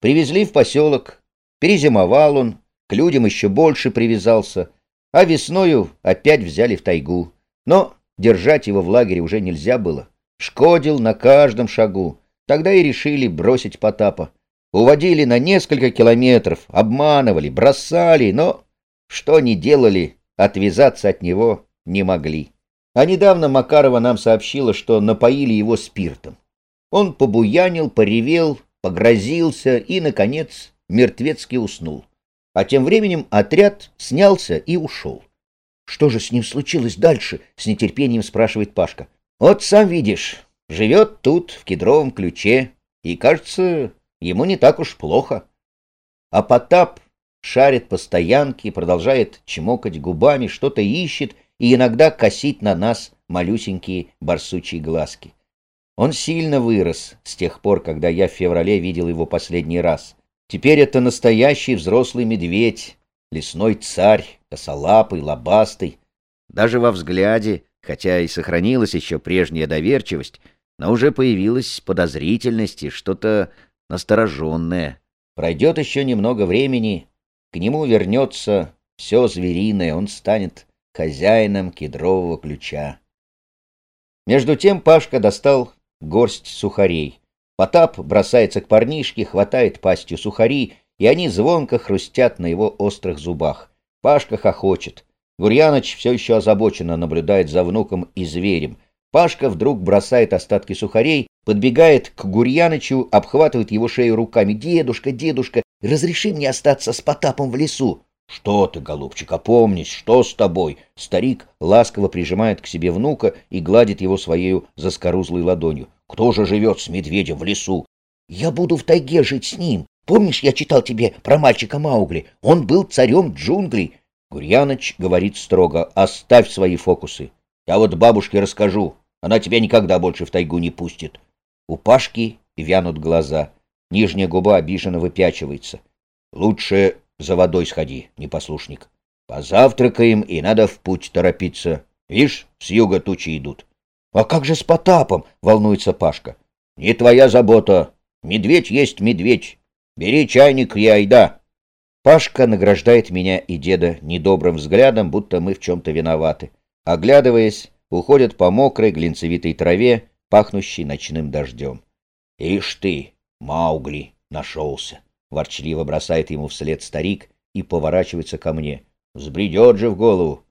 [SPEAKER 1] Привезли в поселок, перезимовал он, к людям еще больше привязался, а весною опять взяли в тайгу. Но держать его в лагере уже нельзя было. Шкодил на каждом шагу, Тогда и решили бросить Потапа. Уводили на несколько километров, обманывали, бросали, но что ни делали, отвязаться от него не могли. А недавно Макарова нам сообщила, что напоили его спиртом. Он побуянил, поревел, погрозился и, наконец, мертвецки уснул. А тем временем отряд снялся и ушел. — Что же с ним случилось дальше? — с нетерпением спрашивает Пашка. — Вот сам видишь, Живет тут, в кедровом ключе, и, кажется, ему не так уж плохо. А Потап шарит по стоянке, продолжает чмокать губами, что-то ищет и иногда косит на нас малюсенькие барсучьи глазки. Он сильно вырос с тех пор, когда я в феврале видел его последний раз. Теперь это настоящий взрослый медведь, лесной царь, косолапый, лобастый. Даже во взгляде, хотя и сохранилась еще прежняя доверчивость, но уже появилась подозрительность и что-то настороженное. Пройдет еще немного времени, к нему вернется все звериное, он станет хозяином кедрового ключа. Между тем Пашка достал горсть сухарей. Потап бросается к парнишке, хватает пастью сухари, и они звонко хрустят на его острых зубах. Пашка хохочет. Гурьяныч все еще озабоченно наблюдает за внуком и зверем. Пашка вдруг бросает остатки сухарей, подбегает к Гурьянычу, обхватывает его шею руками. «Дедушка, дедушка, разреши мне остаться с Потапом в лесу!» «Что ты, голубчик, опомнись, что с тобой?» Старик ласково прижимает к себе внука и гладит его своей заскорузлой ладонью. «Кто же живет с медведем в лесу?» «Я буду в тайге жить с ним. Помнишь, я читал тебе про мальчика Маугли? Он был царем джунглей». Гурьяныч говорит строго, «Оставь свои фокусы. Я вот бабушке расскажу. Она тебя никогда больше в тайгу не пустит». У Пашки вянут глаза. Нижняя губа обиженно выпячивается. «Лучше за водой сходи, непослушник. Позавтракаем, и надо в путь торопиться. Видишь, с юга тучи идут. — А как же с Потапом? — волнуется Пашка. — Не твоя забота. Медведь есть медведь. Бери чайник и айда. Пашка награждает меня и деда недобрым взглядом, будто мы в чем-то виноваты. Оглядываясь, уходят по мокрой глинцевитой траве, пахнущей ночным дождем. — Ишь ты, Маугли, нашелся! — ворчливо бросает ему вслед старик и поворачивается ко мне. Взбредет же в голову.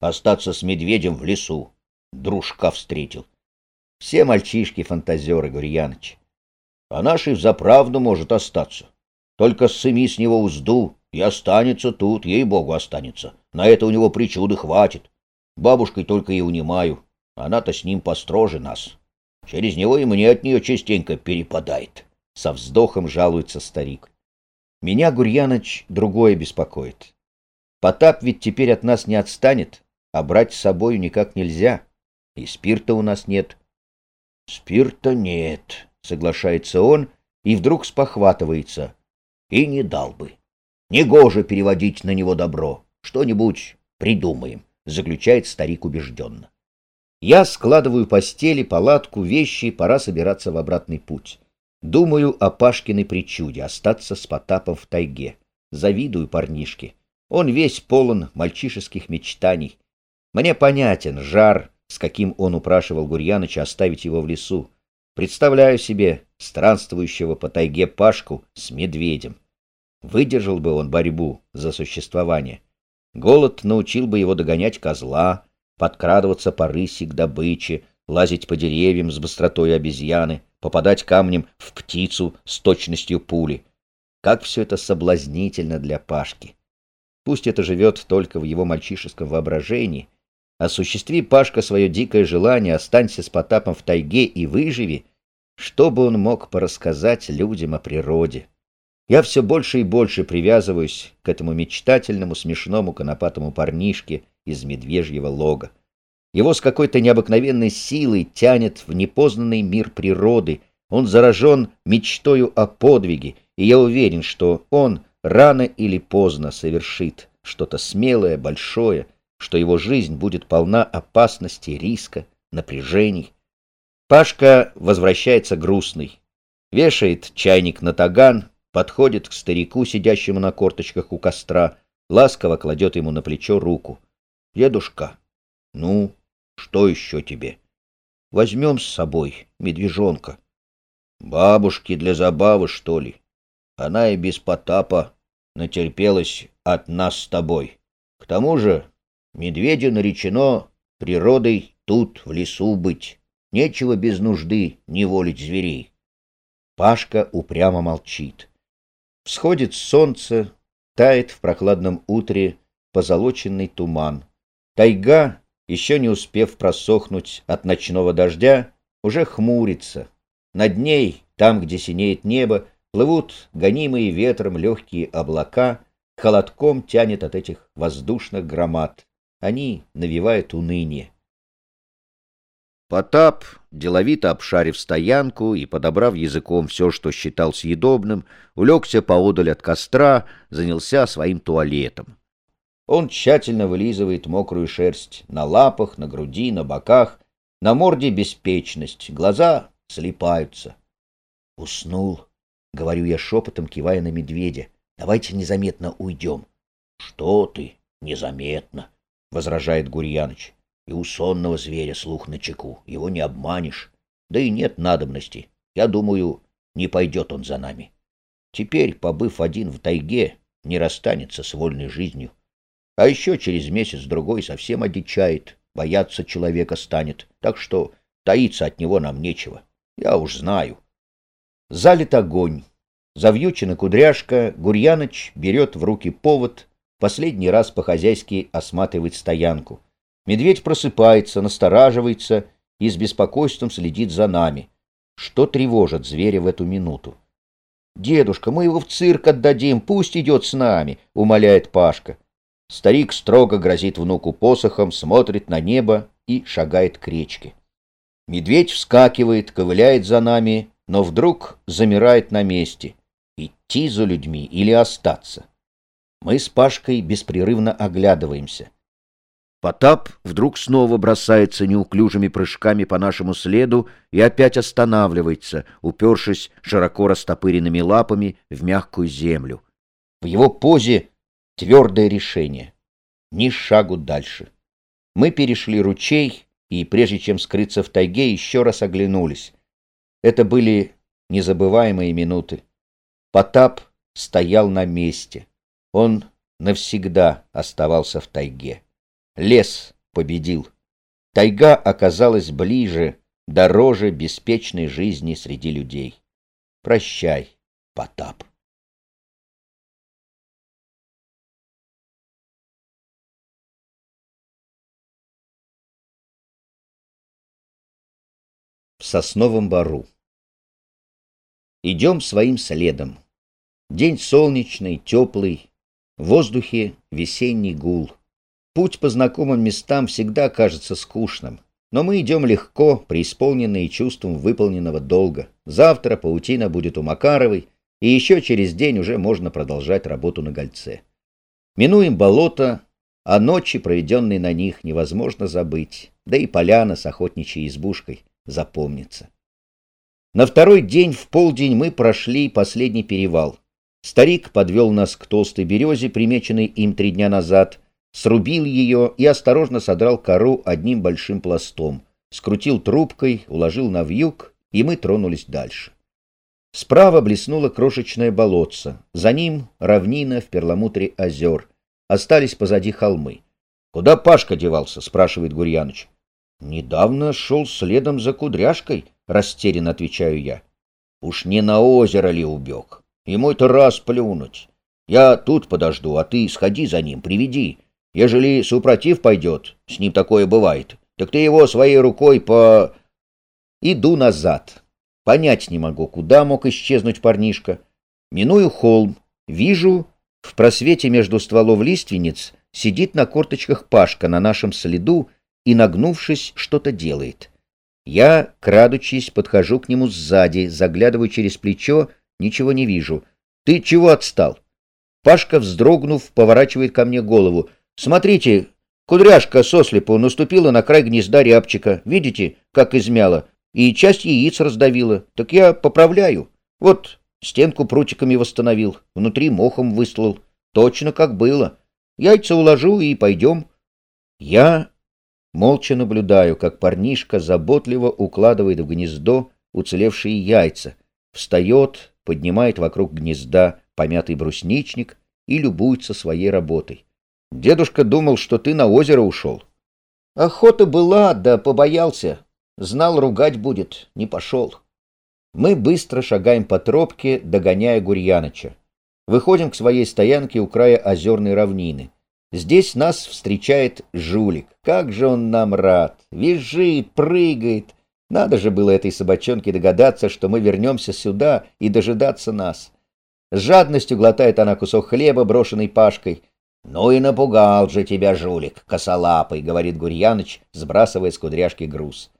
[SPEAKER 1] Остаться с медведем в лесу. Дружка встретил. Все мальчишки-фантазеры, Гурьяныч. А наш и взаправду может остаться. Только сыми с него узду, и останется тут, ей-богу, останется. На это у него причуды хватит. Бабушкой только и унимаю. Она-то с ним построже нас. Через него и мне от нее частенько перепадает. Со вздохом жалуется старик. Меня, Гурьяныч, другое беспокоит. Потап ведь теперь от нас не отстанет, а брать с собой никак нельзя. И спирта у нас нет. Спирта нет, соглашается он и вдруг спохватывается. И не дал бы. Негоже переводить на него добро. Что-нибудь придумаем, заключает старик убежденно. Я складываю постели, палатку, вещи, пора собираться в обратный путь. Думаю о Пашкиной причуде остаться с Потапом в тайге. Завидую парнишке. Он весь полон мальчишеских мечтаний. Мне понятен жар, с каким он упрашивал Гурьяныча оставить его в лесу. Представляю себе странствующего по тайге Пашку с медведем. Выдержал бы он борьбу за существование. Голод научил бы его догонять козла, подкрадываться по рыси к добыче, лазить по деревьям с быстротой обезьяны — попадать камнем в птицу с точностью пули. Как все это соблазнительно для Пашки. Пусть это живет только в его мальчишеском воображении. Осуществи, Пашка, свое дикое желание, останься с Потапом в тайге и выживи, что бы он мог порассказать людям о природе. Я все больше и больше привязываюсь к этому мечтательному, смешному, конопатому парнишке из медвежьего лога. Его с какой-то необыкновенной силой тянет в непознанный мир природы. Он заражен мечтою о подвиге, и я уверен, что он рано или поздно совершит что-то смелое, большое, что его жизнь будет полна опасности, риска, напряжений. Пашка возвращается грустный, вешает чайник на таган, подходит к старику, сидящему на корточках у костра, ласково кладет ему на плечо руку. — Дедушка, ну, что еще тебе? Возьмем с собой медвежонка. Бабушки для забавы, что ли? Она и без Потапа натерпелась от нас с тобой. К тому же медведю наречено природой тут, в лесу быть. Нечего без нужды неволить зверей. Пашка упрямо молчит. Всходит солнце, тает в прохладном утре позолоченный туман. Тайга еще не успев просохнуть от ночного дождя, уже хмурится. Над ней, там, где синеет небо, плывут гонимые ветром легкие облака, холодком тянет от этих воздушных громад. Они навевают уныние. Потап, деловито обшарив стоянку и подобрав языком все, что считал съедобным, улегся поодаль от костра, занялся своим туалетом. Он тщательно вылизывает мокрую шерсть на лапах, на груди, на боках, на морде беспечность, глаза слипаются. Уснул, говорю я шепотом, кивая на медведя. Давайте незаметно уйдем. Что ты, незаметно, возражает Гурьяныч. И у сонного зверя слух на чеку, его не обманешь. Да и нет надобности. Я думаю, не пойдет он за нами. Теперь, побыв один в тайге, не расстанется с вольной жизнью. А еще через месяц-другой совсем одичает, бояться человека станет, так что таиться от него нам нечего. Я уж знаю. Залит огонь. Завьючена кудряшка, Гурьяныч берет в руки повод, последний раз по-хозяйски осматривает стоянку. Медведь просыпается, настораживается и с беспокойством следит за нами. Что тревожит зверя в эту минуту? «Дедушка, мы его в цирк отдадим, пусть идет с нами», — умоляет Пашка. Старик строго грозит внуку посохом, смотрит на небо и шагает к речке. Медведь вскакивает, ковыляет за нами, но вдруг замирает на месте. Идти за людьми или остаться? Мы с Пашкой беспрерывно оглядываемся — Потап вдруг снова бросается неуклюжими прыжками по нашему следу и опять останавливается, упершись широко растопыренными лапами в мягкую землю. В его позе твердое решение. Ни шагу дальше. Мы перешли ручей и, прежде чем скрыться в тайге, еще раз оглянулись. Это были незабываемые минуты. Потап стоял на месте. Он навсегда оставался в тайге. Лес победил. Тайга оказалась ближе, дороже беспечной жизни среди людей. Прощай, Потап. В сосновом бару. Идем своим следом. День солнечный, теплый, в воздухе весенний гул. Путь по знакомым местам всегда кажется скучным, но мы идем легко, преисполненные чувством выполненного долга. Завтра паутина будет у Макаровой, и еще через день уже можно продолжать работу на гольце. Минуем болото, а ночи, проведенные на них, невозможно забыть, да и поляна с охотничьей избушкой запомнится. На второй день в полдень мы прошли последний перевал. Старик подвел нас к толстой березе, примеченной им три дня назад, срубил ее и осторожно содрал кору одним большим пластом, скрутил трубкой, уложил на вьюг, и мы тронулись дальше. Справа блеснуло крошечное болотце, за ним равнина в перламутре озер, остались позади холмы. — Куда Пашка девался? — спрашивает Гурьяныч. — Недавно шел следом за кудряшкой, — растерянно отвечаю я. — Уж не на озеро ли убег? Ему это раз плюнуть. Я тут подожду, а ты сходи за ним, приведи. Ежели супротив пойдет, с ним такое бывает, так ты его своей рукой по... Иду назад. Понять не могу, куда мог исчезнуть парнишка. Миную холм, вижу, в просвете между стволов лиственниц сидит на корточках Пашка на нашем следу и, нагнувшись, что-то делает. Я, крадучись, подхожу к нему сзади, заглядываю через плечо, ничего не вижу. «Ты чего отстал?» Пашка, вздрогнув, поворачивает ко мне голову — Смотрите, кудряшка сослепу наступила на край гнезда рябчика. Видите, как измяла? И часть яиц раздавила. Так я поправляю. Вот, стенку прутиками восстановил, внутри мохом выслал. Точно как было. Яйца уложу и пойдем. Я молча наблюдаю, как парнишка заботливо укладывает в гнездо уцелевшие яйца, встает, поднимает вокруг гнезда помятый брусничник и любуется своей работой. Дедушка думал, что ты на озеро ушел. Охота была, да побоялся. Знал, ругать будет, не пошел. Мы быстро шагаем по тропке, догоняя Гурьяныча. Выходим к своей стоянке у края озерной равнины. Здесь нас встречает жулик. Как же он нам рад! Визжит, прыгает. Надо же было этой собачонке догадаться, что мы вернемся сюда и дожидаться нас. С жадностью глотает она кусок хлеба, брошенный Пашкой, «Ну и напугал же тебя, жулик, косолапый», — говорит Гурьяныч, сбрасывая с кудряшки груз.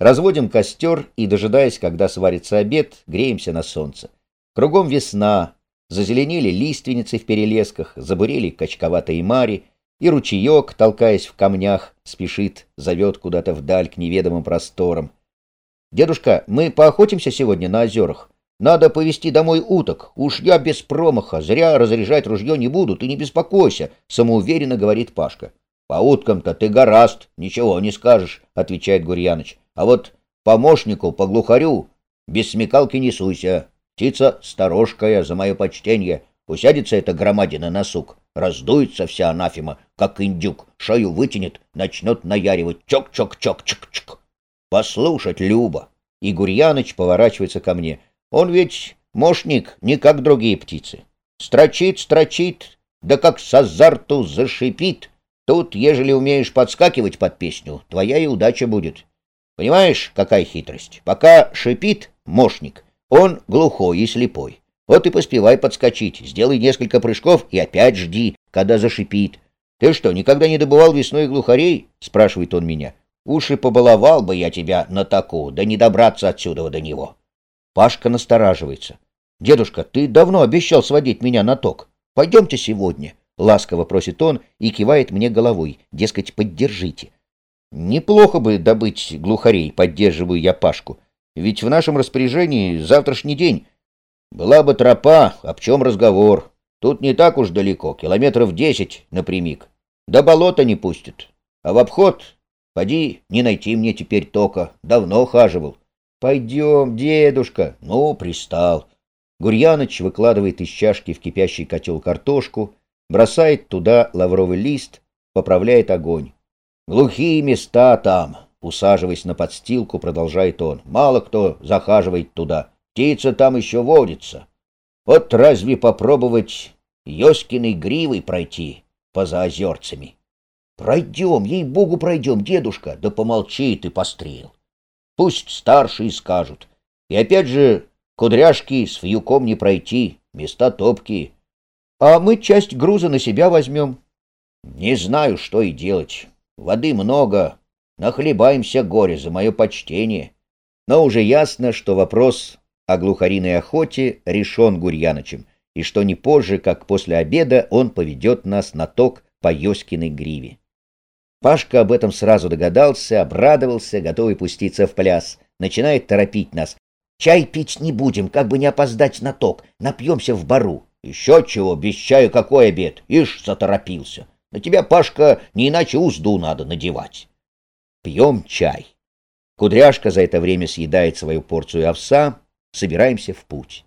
[SPEAKER 1] Разводим костер и, дожидаясь, когда сварится обед, греемся на солнце. Кругом весна, зазеленели лиственницы в перелесках, забурели качковатые мари, и ручеек, толкаясь в камнях, спешит, зовет куда-то вдаль к неведомым просторам. «Дедушка, мы поохотимся сегодня на озерах. Надо повезти домой уток. Уж я без промаха, зря разряжать ружье не буду, ты не беспокойся», — самоуверенно говорит Пашка. «По уткам-то ты гораст, ничего не скажешь», — отвечает Гурьяныч. «А вот помощнику, по глухарю, без смекалки не суйся. Птица сторожкая, за мое почтение. Усядется эта громадина на сук, раздуется вся анафема, как индюк, шею вытянет, начнет наяривать чок-чок-чок-чок-чок. Послушать Люба. И Гурьяныч поворачивается ко мне. Он ведь мошник, не как другие птицы. Строчит, строчит, да как с азарту зашипит. Тут, ежели умеешь подскакивать под песню, твоя и удача будет. Понимаешь, какая хитрость? Пока шипит мошник, он глухой и слепой. Вот и поспевай подскочить, сделай несколько прыжков и опять жди, когда зашипит. Ты что, никогда не добывал весной глухарей? Спрашивает он меня. Уж и побаловал бы я тебя на таку, да не добраться отсюда до него. Пашка настораживается. Дедушка, ты давно обещал сводить меня на ток. Пойдемте сегодня. Ласково просит он и кивает мне головой, дескать, поддержите. Неплохо бы добыть глухарей, поддерживаю я Пашку. Ведь в нашем распоряжении завтрашний день. Была бы тропа, об чем разговор. Тут не так уж далеко, километров десять напрямик. До болота не пустят. А в обход, поди, не найти мне теперь тока. Давно хаживал. Пойдем, дедушка. Ну, пристал. Гурьяныч выкладывает из чашки в кипящий котел картошку, бросает туда лавровый лист, поправляет огонь. Глухие места там, Усаживаясь на подстилку, продолжает он. Мало кто захаживает туда. Птица там еще водится. Вот разве попробовать Ёскиной гривой пройти поза озерцами? Пройдем, ей-богу, пройдем, дедушка. Да помолчи ты, пострел. Пусть старшие скажут. И опять же, кудряшки с вьюком не пройти, места топкие. А мы часть груза на себя возьмем. Не знаю, что и делать. Воды много, Нахлебаемся горе за мое почтение. Но уже ясно, что вопрос о глухариной охоте решен Гурьянычем, и что не позже, как после обеда, он поведет нас на ток по Ёскиной гриве. Пашка об этом сразу догадался, обрадовался, готовый пуститься в пляс. Начинает торопить нас. «Чай пить не будем, как бы не опоздать на ток. Напьемся в бару». «Еще чего, без чая какой обед? Ишь, заторопился. На тебя, Пашка, не иначе узду надо надевать» пьем чай. Кудряшка за это время съедает свою порцию овса, собираемся в путь.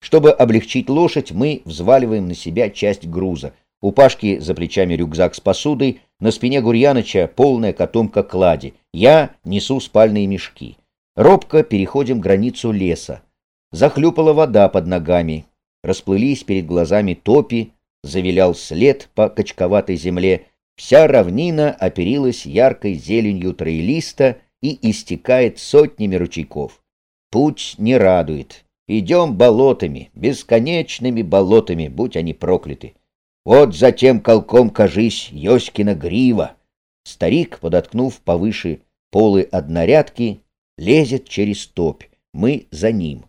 [SPEAKER 1] Чтобы облегчить лошадь, мы взваливаем на себя часть груза. У Пашки за плечами рюкзак с посудой, на спине Гурьяныча полная котомка клади. Я несу спальные мешки. Робко переходим границу леса. Захлюпала вода под ногами. Расплылись перед глазами топи, завилял след по качковатой земле, Вся равнина оперилась яркой зеленью троелиста и истекает сотнями ручейков. Путь не радует. Идем болотами, бесконечными болотами, будь они прокляты. Вот затем колком, кажись, Йоськина грива. Старик, подоткнув повыше полы однорядки, лезет через топь. Мы за ним.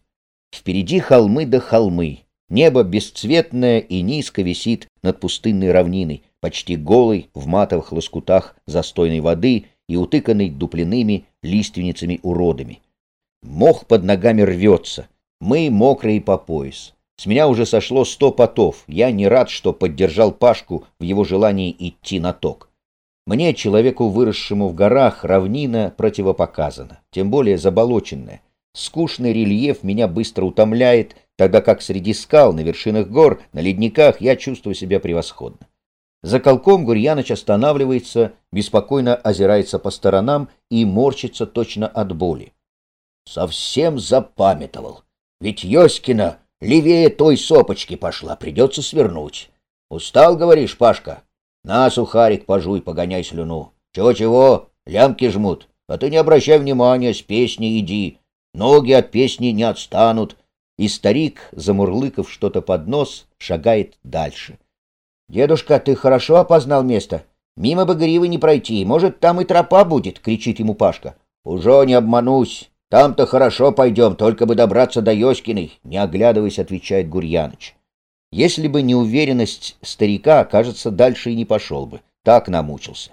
[SPEAKER 1] Впереди холмы да холмы. Небо бесцветное и низко висит над пустынной равниной почти голый, в матовых лоскутах застойной воды и утыканный дупляными лиственницами-уродами. Мох под ногами рвется, мы мокрые по пояс. С меня уже сошло сто потов, я не рад, что поддержал Пашку в его желании идти на ток. Мне, человеку, выросшему в горах, равнина противопоказана, тем более заболоченная. Скучный рельеф меня быстро утомляет, тогда как среди скал, на вершинах гор, на ледниках я чувствую себя превосходно. За колком Гурьяныч останавливается, беспокойно озирается по сторонам и морщится точно от боли. Совсем запамятовал. Ведь Йоськина левее той сопочки пошла, придется свернуть. Устал, говоришь, Пашка? На, сухарик, пожуй, погоняй слюну. Чего-чего, лямки жмут. А ты не обращай внимания, с песни иди. Ноги от песни не отстанут. И старик, замурлыкав что-то под нос, шагает дальше. — «Дедушка, ты хорошо опознал место? Мимо бы гривы не пройти, может, там и тропа будет!» — кричит ему Пашка.
[SPEAKER 2] Уже не обманусь. Там-то хорошо пойдем, только бы добраться до Ёськиной, не оглядываясь, отвечает Гурьяныч. Если бы не уверенность старика, кажется, дальше и не пошел бы. Так намучился.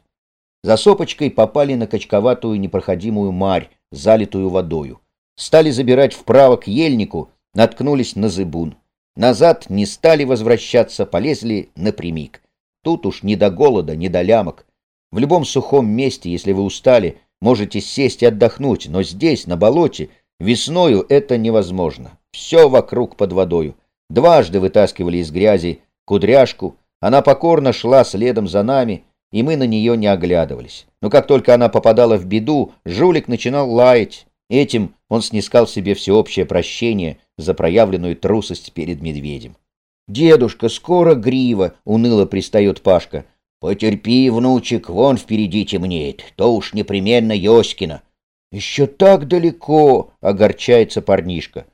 [SPEAKER 2] За сопочкой попали на качковатую непроходимую марь, залитую водою. Стали забирать вправо к ельнику, наткнулись на зыбун. Назад не стали возвращаться, полезли напрямик. Тут уж не до голода, не до лямок. В любом сухом месте, если вы устали, можете сесть и отдохнуть, но здесь, на болоте, весною это невозможно. Все вокруг под водою. Дважды вытаскивали из грязи кудряшку, она покорно шла следом за нами, и мы на нее не оглядывались. Но как только она попадала в беду, жулик начинал лаять. Этим он снискал себе всеобщее прощение за проявленную трусость перед медведем. «Дедушка, скоро грива!» — уныло пристает Пашка. «Потерпи, внучек, вон впереди темнеет, то уж непременно Ёськина». «Еще так далеко!» — огорчается парнишка.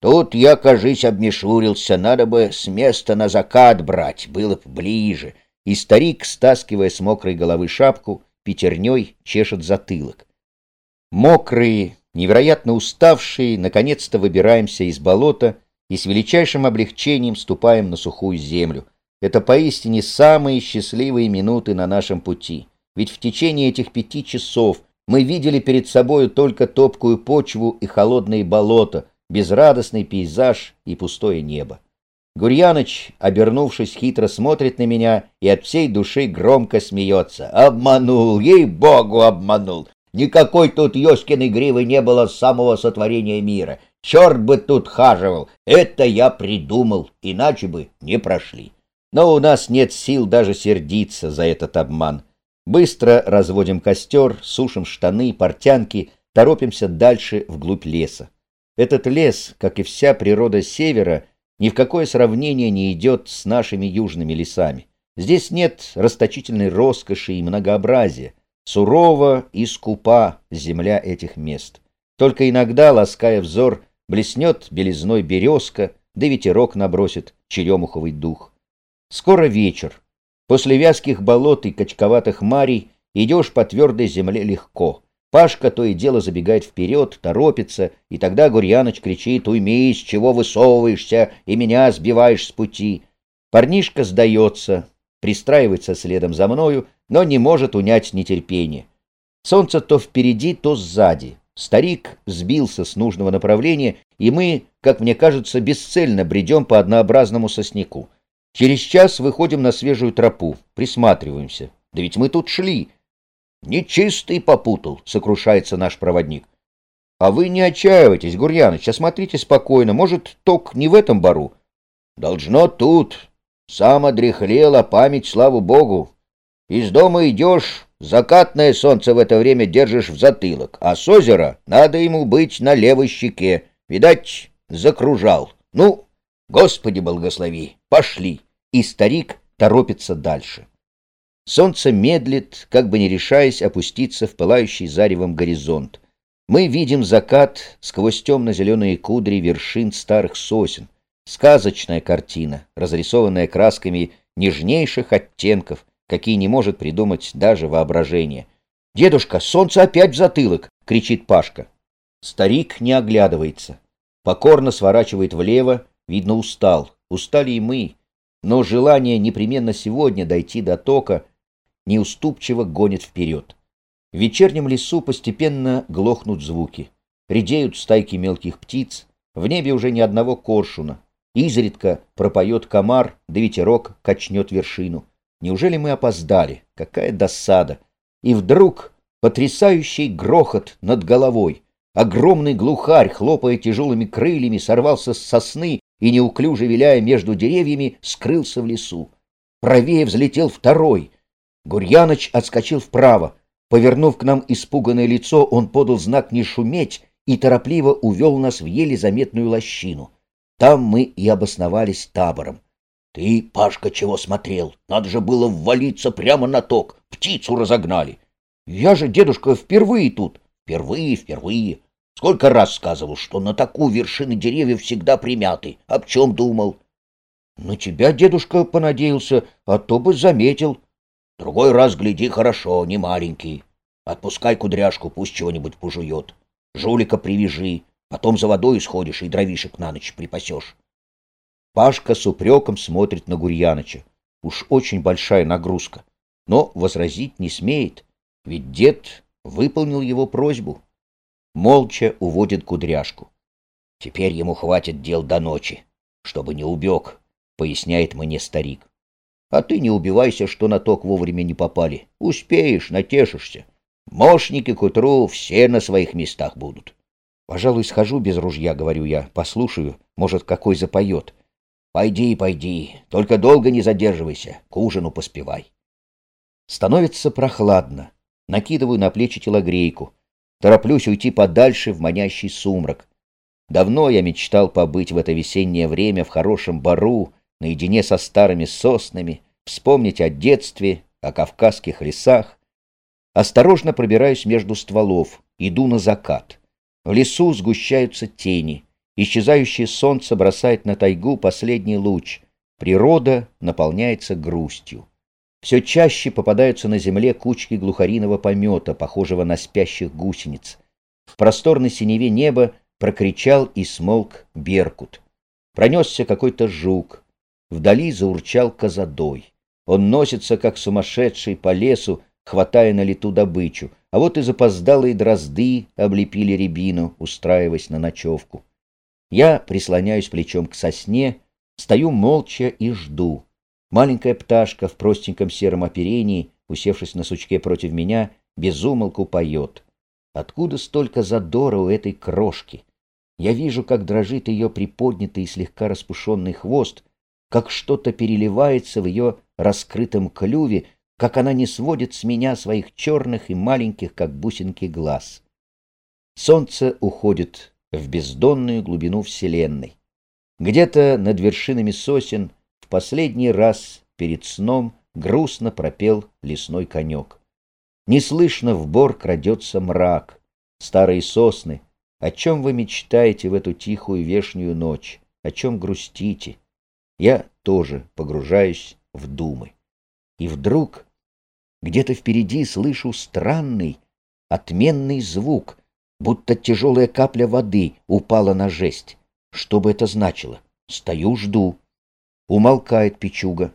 [SPEAKER 2] Тут я, кажись, обмешурился, надо бы с места на закат брать, было бы ближе. И старик, стаскивая с мокрой головы шапку, пятерней чешет затылок. Мокрые, невероятно уставшие, наконец-то выбираемся из болота и с величайшим облегчением ступаем на сухую землю. Это поистине самые счастливые минуты на нашем пути. Ведь в течение этих пяти часов мы видели перед собою только топкую почву и холодные болота, безрадостный пейзаж и пустое небо. Гурьяныч, обернувшись, хитро смотрит на меня и от всей души громко смеется. «Обманул! Ей-богу, обманул! Никакой тут Ёскиной гривы не было с самого сотворения мира. Черт бы тут хаживал! Это я придумал, иначе бы не прошли. Но у нас нет сил даже сердиться за этот обман. Быстро разводим костер, сушим штаны, портянки, торопимся дальше вглубь леса. Этот лес, как и вся природа севера, ни в какое сравнение не идет с нашими южными лесами. Здесь нет расточительной роскоши и многообразия. Сурова и скупа земля этих мест. Только иногда, лаская взор, блеснет белизной березка, да ветерок набросит черемуховый дух. Скоро вечер. После вязких болот и качковатых марий идешь по твердой земле легко. Пашка то и дело забегает вперед, торопится, и тогда Гурьяныч кричит «Уймись, чего высовываешься, и меня сбиваешь с пути». Парнишка сдается, пристраивается следом за мною, но не может унять нетерпение. Солнце то впереди, то сзади. Старик сбился с нужного направления, и мы, как мне кажется, бесцельно бредем по однообразному сосняку. Через час выходим на свежую тропу, присматриваемся. Да ведь мы тут шли, Нечистый попутал, сокрушается наш проводник. А вы не отчаивайтесь, Гурьяныч, осмотрите спокойно. Может, ток не в этом бару? Должно тут. Сам одрехлела память, слава богу. Из дома идешь, закатное солнце в это время держишь в затылок, а с озера надо ему быть на левой щеке. Видать, закружал. Ну, Господи благослови, пошли. И старик торопится дальше. Солнце медлит, как бы не решаясь опуститься в пылающий заревом горизонт. Мы видим закат сквозь темно-зеленые кудри вершин старых сосен. Сказочная картина, разрисованная красками нежнейших оттенков, какие не может придумать даже воображение. «Дедушка, солнце опять в затылок!» — кричит Пашка. Старик не оглядывается. Покорно сворачивает влево, видно, устал. Устали и мы. Но желание непременно сегодня дойти до тока неуступчиво гонит вперед. В вечернем лесу постепенно глохнут звуки. Редеют стайки мелких птиц, в небе уже ни одного коршуна. Изредка пропоет комар, да ветерок качнет вершину. Неужели мы опоздали? Какая досада! И вдруг потрясающий грохот над головой. Огромный глухарь, хлопая тяжелыми крыльями, сорвался с сосны и, неуклюже виляя между деревьями, скрылся в лесу. Правее взлетел второй — Гурьяныч отскочил вправо. Повернув к нам испуганное лицо, он подал знак не шуметь и торопливо увел нас в еле заметную лощину. Там мы и обосновались табором. — Ты, Пашка, чего смотрел? Надо же было ввалиться прямо на ток. Птицу разогнали. — Я же, дедушка, впервые тут. — Впервые, впервые. Сколько раз сказывал, что на такую вершины деревьев всегда примяты. Об чем думал? — На тебя, дедушка, понадеялся, а то бы заметил. Другой раз гляди хорошо, не маленький. Отпускай кудряшку, пусть чего-нибудь пожует. Жулика привяжи, потом за водой сходишь и дровишек на ночь припасешь. Пашка с упреком смотрит на Гурьяныча. Уж очень большая нагрузка. Но возразить не смеет, ведь дед выполнил его просьбу. Молча уводит кудряшку. Теперь ему хватит дел до ночи, чтобы не убег, поясняет мне старик. А ты не убивайся, что на ток вовремя не попали. Успеешь, натешишься. Мошники к утру все на своих местах будут. Пожалуй, схожу без ружья, говорю я, послушаю, может, какой запоет. Пойди, пойди, только долго не задерживайся, к ужину поспевай. Становится прохладно. Накидываю на плечи телогрейку. Тороплюсь уйти подальше в манящий сумрак. Давно я мечтал побыть в это весеннее время в хорошем бару, наедине со старыми соснами, вспомнить о детстве, о кавказских лесах. Осторожно пробираюсь между стволов, иду на закат. В лесу сгущаются тени. Исчезающее солнце бросает на тайгу последний луч. Природа наполняется грустью. Все чаще попадаются на земле кучки глухариного помета, похожего на спящих гусениц. В просторной синеве неба прокричал и смолк беркут. Пронесся какой-то жук, Вдали заурчал козадой. Он носится, как сумасшедший, по лесу, хватая на лету добычу, а вот и запоздалые дрозды облепили рябину, устраиваясь на ночевку. Я прислоняюсь плечом к сосне, стою молча и жду. Маленькая пташка в простеньком сером оперении, усевшись на сучке против меня, безумолку поет. Откуда столько задора у этой крошки? Я вижу, как дрожит ее приподнятый и слегка распушенный хвост, как что-то переливается в ее раскрытом клюве, как она не сводит с меня своих черных и маленьких, как бусинки, глаз. Солнце уходит в бездонную глубину Вселенной. Где-то над вершинами сосен последний раз перед сном грустно пропел лесной конек. Неслышно в бор крадется мрак. Старые сосны, о чем вы мечтаете в эту тихую вешнюю ночь? О чем грустите? Я тоже погружаюсь в думы. И вдруг где-то впереди слышу странный, отменный звук, будто тяжелая капля воды упала на жесть. Что бы это значило? Стою, жду. Умолкает печуга.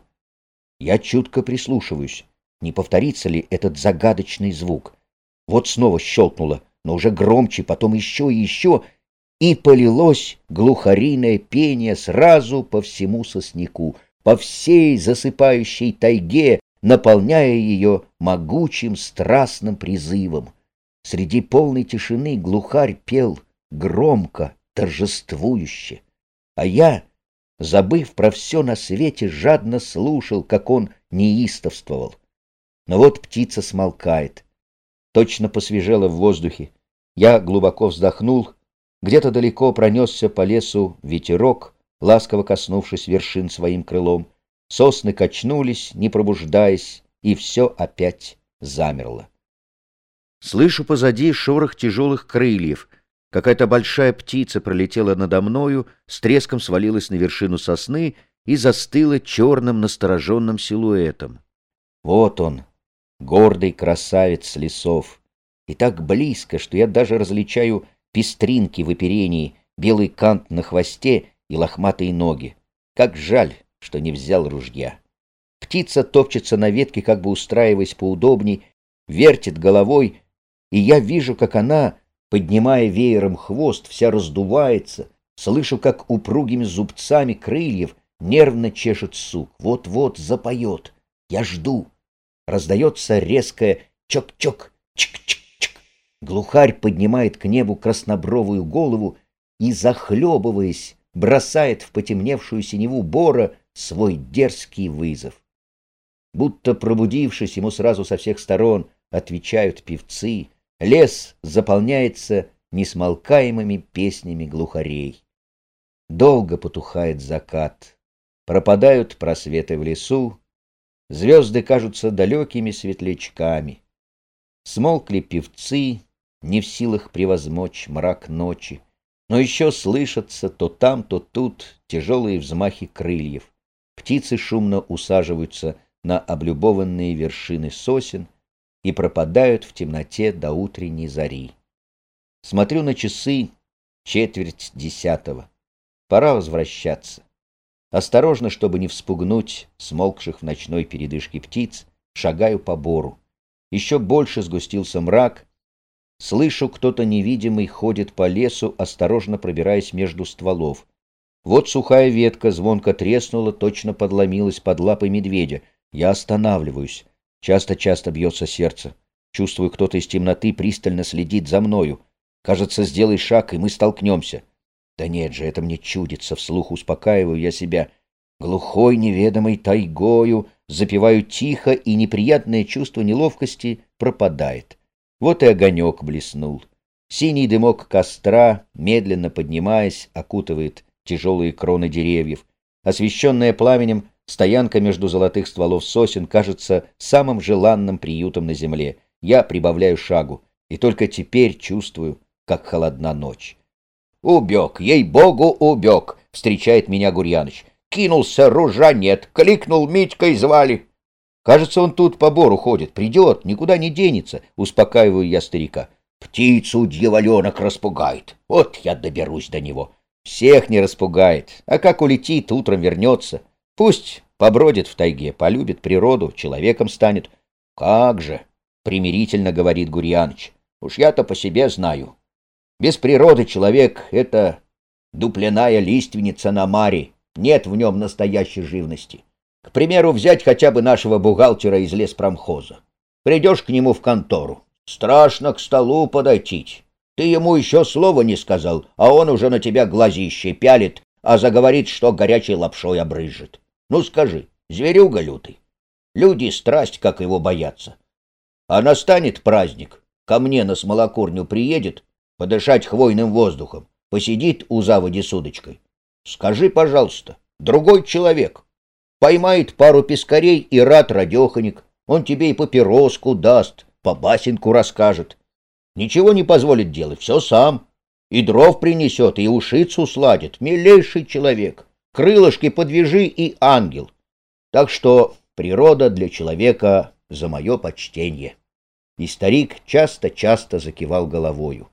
[SPEAKER 2] Я чутко прислушиваюсь, не повторится ли этот загадочный звук. Вот снова щелкнуло, но уже громче, потом еще и еще, и полилось глухариное пение сразу по всему сосняку, по всей засыпающей тайге, наполняя ее могучим страстным призывом. Среди полной тишины глухарь пел громко, торжествующе. А я, забыв про все на свете, жадно слушал, как он неистовствовал. Но вот птица смолкает. Точно посвежела в воздухе. Я глубоко вздохнул где-то далеко пронесся по лесу ветерок, ласково коснувшись вершин своим крылом. Сосны качнулись, не пробуждаясь, и все опять замерло. Слышу позади шорох тяжелых крыльев. Какая-то большая птица пролетела надо мною, с треском свалилась на вершину сосны и застыла черным настороженным силуэтом. Вот он, гордый красавец лесов, и так близко, что я даже различаю пестринки в оперении, белый кант на хвосте и лохматые ноги. Как жаль, что не взял ружья. Птица топчется на ветке, как бы устраиваясь поудобней, вертит головой, и я вижу, как она, поднимая веером хвост, вся раздувается, слышу, как упругими зубцами крыльев нервно чешет сук. Вот-вот запоет. Я жду. Раздается резкое чок-чок, чик-чик. Глухарь поднимает к небу краснобровую голову и, захлебываясь, бросает в потемневшую синеву бора свой дерзкий вызов. Будто пробудившись, ему сразу со всех сторон отвечают певцы, лес заполняется несмолкаемыми песнями глухарей. Долго потухает закат, пропадают просветы в лесу, звезды кажутся далекими светлячками. Смолкли певцы, не в силах превозмочь мрак ночи, но еще слышатся то там, то тут тяжелые взмахи крыльев. Птицы шумно усаживаются на облюбованные вершины сосен,
[SPEAKER 1] и пропадают в темноте до утренней зари. Смотрю на часы, четверть десятого. Пора возвращаться. Осторожно, чтобы не вспугнуть смолкших в ночной передышке птиц, шагаю по бору. Еще больше сгустился мрак. Слышу, кто-то невидимый ходит по лесу, осторожно пробираясь между стволов. Вот сухая ветка звонко треснула, точно подломилась под лапой медведя. Я останавливаюсь. Часто-часто бьется сердце. Чувствую, кто-то из темноты пристально следит за мною. Кажется, сделай шаг, и мы столкнемся. Да нет же, это мне чудится, вслух успокаиваю я себя. Глухой неведомой тайгою запиваю тихо, и неприятное чувство неловкости пропадает. Вот и огонек блеснул. Синий дымок костра, медленно поднимаясь, окутывает тяжелые кроны деревьев. Освещенная пламенем, стоянка между золотых стволов сосен кажется самым желанным приютом на земле. Я прибавляю шагу, и только теперь чувствую, как холодна ночь. «Убег, ей-богу, убег!» — встречает меня Гурьяныч. «Кинулся, ружа нет, кликнул, Митькой звали!» «Кажется, он тут по бору ходит, придет, никуда не денется», — успокаиваю я старика. «Птицу дьяволенок распугает, вот я доберусь до него». Всех не распугает, а как улетит, утром вернется. Пусть побродит в тайге, полюбит природу, человеком станет. Как же, примирительно говорит Гурьяныч, уж я-то по себе знаю. Без природы человек — это дупляная лиственница на маре, нет в нем настоящей живности. К примеру, взять хотя бы нашего бухгалтера из леспромхоза. Придешь к нему в контору, страшно к столу подойти. Ты ему еще слова не сказал, а он уже на тебя глазище пялит, а заговорит, что горячей лапшой обрыжет. Ну скажи, зверюга лютый. Люди страсть, как его боятся. А настанет праздник, ко мне на смолокурню приедет, подышать хвойным воздухом, посидит у заводи с удочкой. Скажи, пожалуйста, другой человек. Поймает пару пескарей и рад радеханик, он тебе и папироску даст, по басенку расскажет. Ничего не позволит делать, все сам. И дров принесет, и ушицу сладит. Милейший человек. Крылышки подвяжи и ангел. Так что природа для человека за мое почтение. И старик часто-часто закивал головою.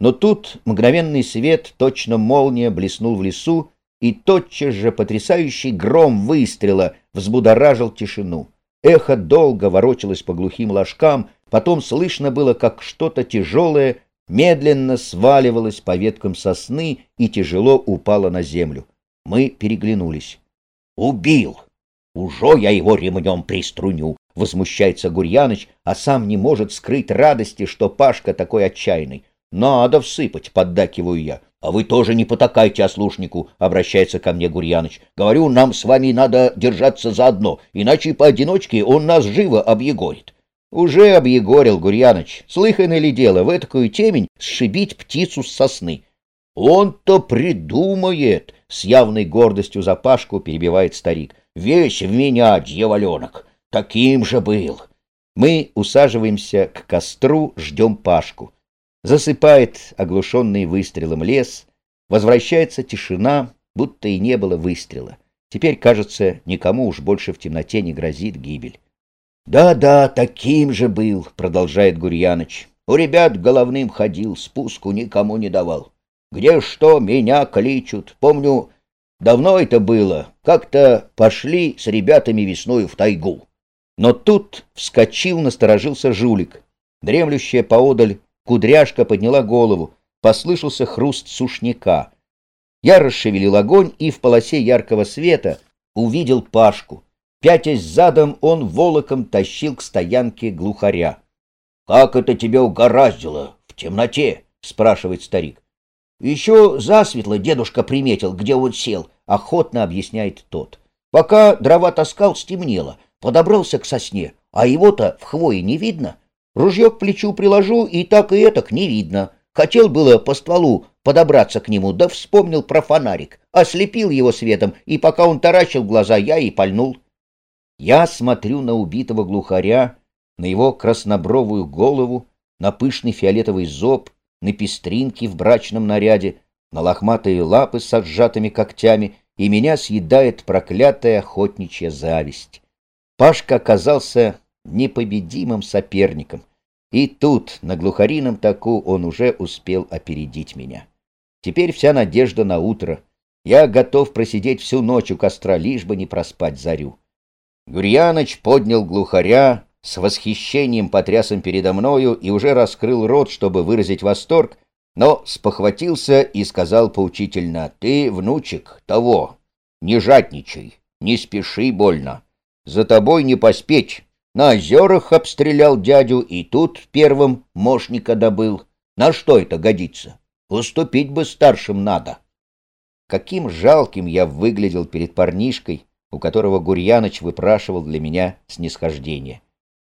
[SPEAKER 1] Но тут мгновенный свет, точно молния, блеснул в лесу, и тотчас же потрясающий гром выстрела взбудоражил тишину. Эхо долго ворочалось по глухим ложкам, Потом слышно было, как что-то тяжелое медленно сваливалось по веткам сосны и тяжело упало на землю. Мы переглянулись. «Убил! Уже я его ремнем приструню!» — возмущается Гурьяныч, а сам не может скрыть радости, что Пашка такой отчаянный. «Надо всыпать!» — поддакиваю я. «А вы тоже не потакайте ослушнику!» — обращается ко мне Гурьяныч. «Говорю, нам с вами надо держаться заодно, иначе поодиночке он нас живо объегорит. Уже объегорил Гурьяныч. Слыхано ли дело в такую темень сшибить птицу с сосны? Он-то придумает, с явной гордостью за Пашку перебивает старик. Весь в меня, дьяволенок, таким же был. Мы усаживаемся к костру, ждем Пашку. Засыпает оглушенный выстрелом лес, возвращается тишина, будто и не было выстрела. Теперь, кажется, никому уж больше в темноте не грозит гибель. «Да-да, таким же был», — продолжает Гурьяныч. «У ребят головным ходил, спуску никому не давал. Где что, меня кличут. Помню, давно это было. Как-то пошли с ребятами весной в тайгу». Но тут вскочил, насторожился жулик. Дремлющая поодаль кудряшка подняла голову. Послышался хруст сушняка. Я расшевелил огонь и в полосе яркого света увидел Пашку. Пятясь задом, он волоком тащил к стоянке глухаря. — Как это тебя угораздило? В темноте? — спрашивает старик. — Еще засветло дедушка приметил, где он сел, — охотно объясняет тот. Пока дрова таскал, стемнело. Подобрался к сосне, а его-то в хвое не видно. Ружье к плечу приложу, и так и этак не видно. Хотел было по стволу подобраться к нему, да вспомнил про фонарик. Ослепил его светом, и пока он таращил глаза, я и пальнул. Я смотрю на убитого глухаря, на его краснобровую голову, на пышный фиолетовый зоб, на пестринки в брачном наряде, на лохматые лапы с сжатыми когтями, и меня съедает проклятая охотничья зависть. Пашка оказался
[SPEAKER 2] непобедимым соперником. И тут, на глухарином таку, он уже успел опередить меня. Теперь вся надежда на утро. Я готов просидеть всю ночь у костра, лишь бы не проспать зарю. Гурьяныч поднял глухаря, с восхищением потряс им передо мною и уже раскрыл рот, чтобы выразить восторг, но спохватился и сказал поучительно, «Ты, внучек, того, не жадничай, не спеши больно. За тобой не поспеть. На озерах обстрелял дядю и тут первым мошника добыл. На что это годится? Уступить бы старшим надо». Каким жалким я выглядел перед парнишкой, у которого Гурьяныч выпрашивал для меня снисхождение.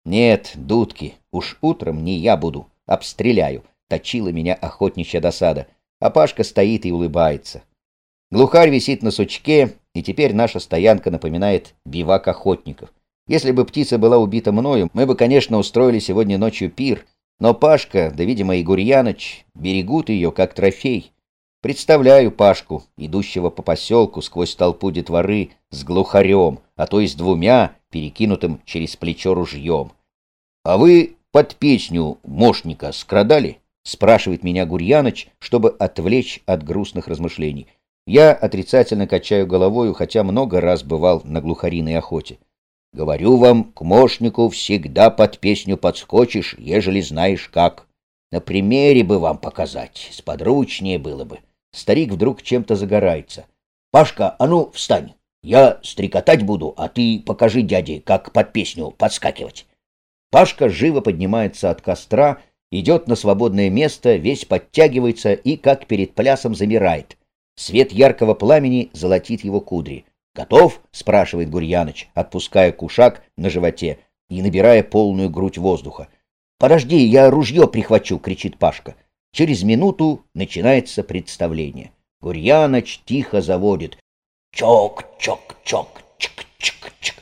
[SPEAKER 2] Нет, дудки, уж утром не я буду, обстреляю, точила меня охотничья досада, а Пашка стоит и улыбается. Глухарь висит на сучке, и теперь наша стоянка напоминает бивак охотников. Если бы птица была убита мною, мы бы, конечно, устроили сегодня ночью пир, но Пашка, да, видимо, и Гурьяныч берегут ее, как трофей. Представляю Пашку, идущего по поселку сквозь толпу детворы с глухарем, а то и с двумя, перекинутым через плечо ружьем. — А вы под песню мошника скрадали? — спрашивает меня Гурьяныч, чтобы отвлечь от грустных размышлений. Я отрицательно качаю головою, хотя много раз бывал на глухариной охоте. Говорю вам, к мошнику всегда под песню подскочишь, ежели знаешь как. На примере бы вам показать, сподручнее было бы. Старик вдруг чем-то загорается. Пашка, а ну, встань. Я стрекотать буду, а ты покажи дяде, как под песню подскакивать. Пашка живо поднимается от костра, идет на свободное место, весь подтягивается и, как перед плясом, замирает. Свет яркого пламени золотит его кудри. «Готов?» — спрашивает Гурьяныч, отпуская кушак на животе и набирая полную грудь воздуха. «Подожди, я ружье прихвачу!» — кричит Пашка. Через минуту начинается представление. Гурьяныч тихо заводит. Чок-чок-чок, чик-чик-чик,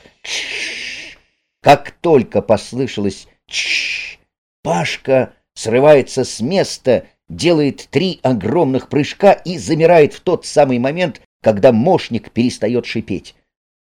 [SPEAKER 2] Как только послышалось чш, Пашка срывается с места, делает три огромных прыжка и замирает в тот самый момент, когда мошник перестает шипеть.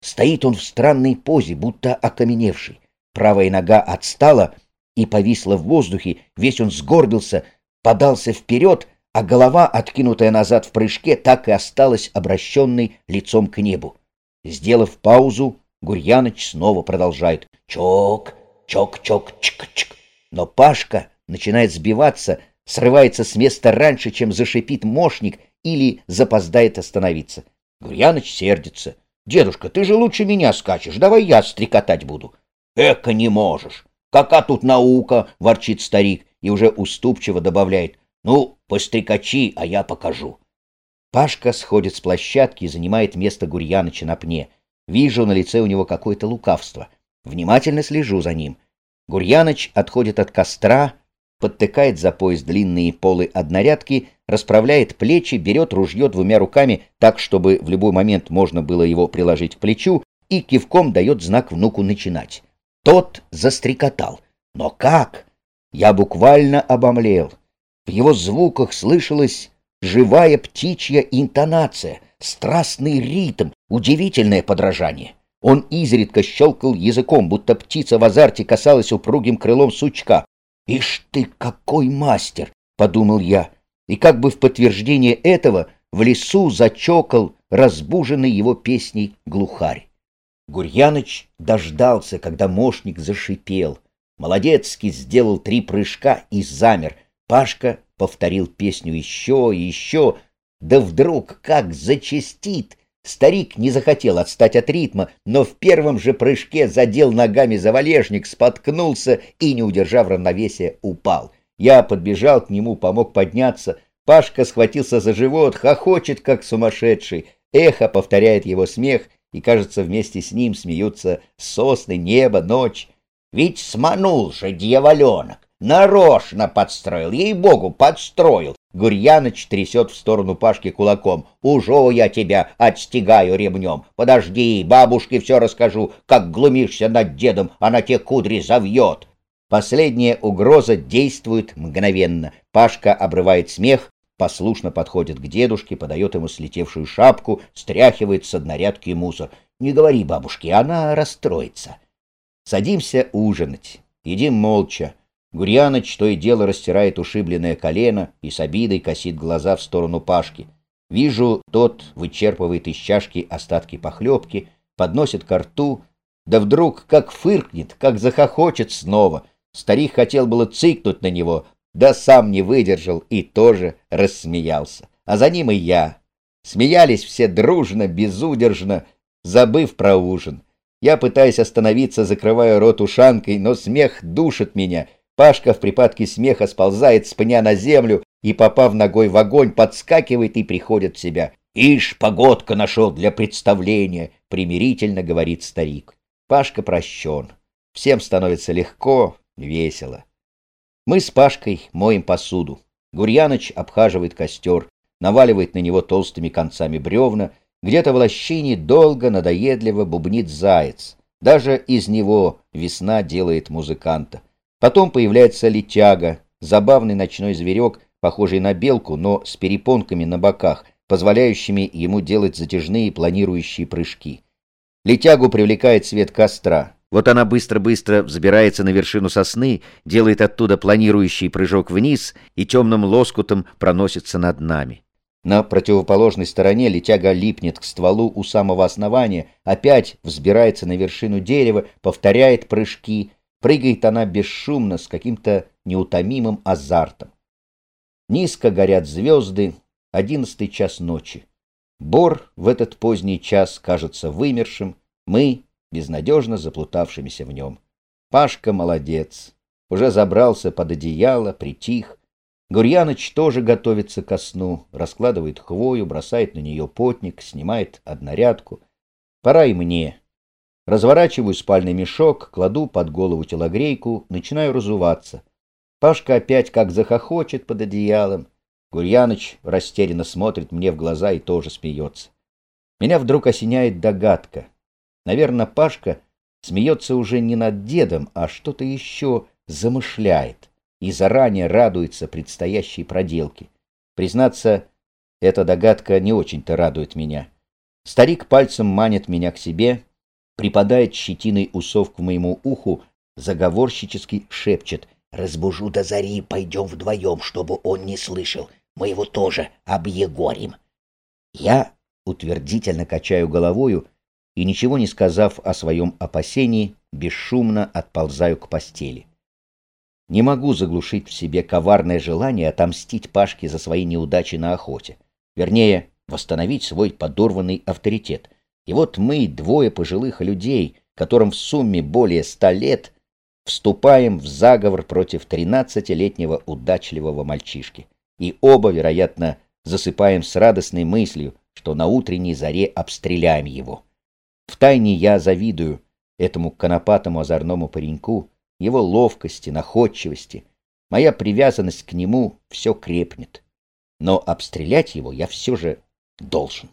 [SPEAKER 2] Стоит он в странной позе, будто окаменевший. Правая нога отстала и повисла в воздухе, весь он сгорбился, подался вперед, а голова, откинутая назад в прыжке, так и осталась обращенной лицом к небу. Сделав паузу, Гурьяныч снова продолжает «Чок, чок-чок, чик-чик». Но Пашка начинает сбиваться, срывается с места раньше, чем зашипит мошник или запоздает остановиться. Гурьяныч сердится. «Дедушка, ты же лучше меня скачешь, давай я стрекотать буду». «Эка не можешь! Кака тут наука!» — ворчит старик и уже уступчиво добавляет. Ну, пострекачи, а я покажу. Пашка сходит с площадки и занимает место Гурьяныча на пне. Вижу на лице у него какое-то лукавство. Внимательно слежу за ним. Гурьяныч отходит от костра, подтыкает за пояс длинные полы однорядки, расправляет плечи, берет ружье двумя руками так, чтобы в любой момент можно было его приложить к плечу, и кивком дает знак внуку начинать. Тот застрекотал. Но как? Я буквально обомлел. В его звуках слышалась живая птичья интонация, страстный ритм, удивительное подражание. Он изредка щелкал языком, будто птица в азарте касалась упругим крылом сучка. «Ишь ты, какой мастер!» — подумал я. И как бы в подтверждение этого в лесу зачокал разбуженный его песней глухарь. Гурьяныч дождался, когда мошник зашипел. Молодецкий сделал три прыжка и замер, Пашка повторил песню еще и еще, да вдруг как зачастит. Старик не захотел отстать от ритма, но в первом же прыжке задел ногами за валежник, споткнулся и, не удержав равновесия, упал. Я подбежал к нему, помог подняться. Пашка схватился за живот, хохочет, как сумасшедший. Эхо повторяет его смех, и, кажется, вместе с ним смеются сосны, небо, ночь. Ведь сманул же дьяволенок! Нарочно подстроил, ей-богу, подстроил. Гурьяныч трясет в сторону Пашки кулаком. «Ужо я тебя отстегаю ремнем. Подожди, бабушке все расскажу, как глумишься над дедом, она те кудри завьет». Последняя угроза действует мгновенно. Пашка обрывает смех, послушно подходит к дедушке, подает ему слетевшую шапку, стряхивает с однорядки мусор. «Не говори бабушке, она расстроится». Садимся ужинать. Едим молча. Гурьяныч то и дело растирает ушибленное колено и с обидой косит глаза в сторону Пашки. Вижу, тот вычерпывает из чашки остатки похлебки, подносит ко рту, да вдруг как фыркнет, как захохочет снова. Старик хотел было цикнуть на него, да сам не выдержал и тоже рассмеялся. А за ним и я. Смеялись все дружно, безудержно, забыв про ужин. Я пытаюсь остановиться, закрываю рот ушанкой, но смех душит меня. Пашка в припадке смеха сползает с пня на землю и, попав ногой в огонь, подскакивает и приходит в себя. «Ишь, погодка нашел для представления!» — примирительно говорит старик. Пашка прощен. Всем становится легко, весело. Мы с Пашкой моем посуду. Гурьяныч обхаживает костер, наваливает на него толстыми концами бревна, где-то в лощине долго, надоедливо бубнит заяц. Даже из него весна делает музыканта. Потом появляется летяга, забавный ночной зверек, похожий на белку, но с перепонками на боках, позволяющими ему делать затяжные планирующие прыжки. Летягу привлекает свет костра. Вот она быстро-быстро взбирается на вершину сосны, делает оттуда планирующий прыжок вниз и темным лоскутом проносится над нами. На противоположной стороне летяга липнет к стволу у самого основания, опять взбирается на вершину дерева, повторяет прыжки. Прыгает она бесшумно, с каким-то неутомимым азартом. Низко горят звезды, одиннадцатый час ночи. Бор в этот поздний час кажется вымершим, мы — безнадежно заплутавшимися в нем. Пашка молодец, уже забрался под одеяло, притих. Гурьяныч тоже готовится ко сну, раскладывает хвою, бросает на нее потник, снимает однорядку. Пора и мне. Разворачиваю спальный мешок, кладу под голову телогрейку, начинаю разуваться. Пашка опять как захохочет под одеялом. Гурьяныч растерянно смотрит мне в глаза и тоже смеется. Меня вдруг осеняет догадка. Наверное, Пашка смеется уже не над дедом, а что-то еще замышляет и заранее радуется предстоящей проделке. Признаться, эта догадка не очень-то радует меня. Старик пальцем манит меня к себе, припадает щетиной усов к моему уху, заговорщически шепчет. «Разбужу до зари, пойдем вдвоем, чтобы он не слышал. Мы его тоже объегорим». Я утвердительно качаю головою и, ничего не сказав о своем опасении, бесшумно отползаю к постели. Не могу заглушить в себе коварное желание отомстить Пашке за свои неудачи на охоте. Вернее, восстановить свой подорванный авторитет. И вот мы, двое пожилых людей, которым в сумме более ста лет, вступаем в заговор против тринадцатилетнего удачливого мальчишки. И оба, вероятно, засыпаем с радостной мыслью, что на утренней заре обстреляем его. Втайне я завидую этому конопатому озорному пареньку, его ловкости, находчивости. Моя привязанность к нему все крепнет. Но обстрелять его я все же должен.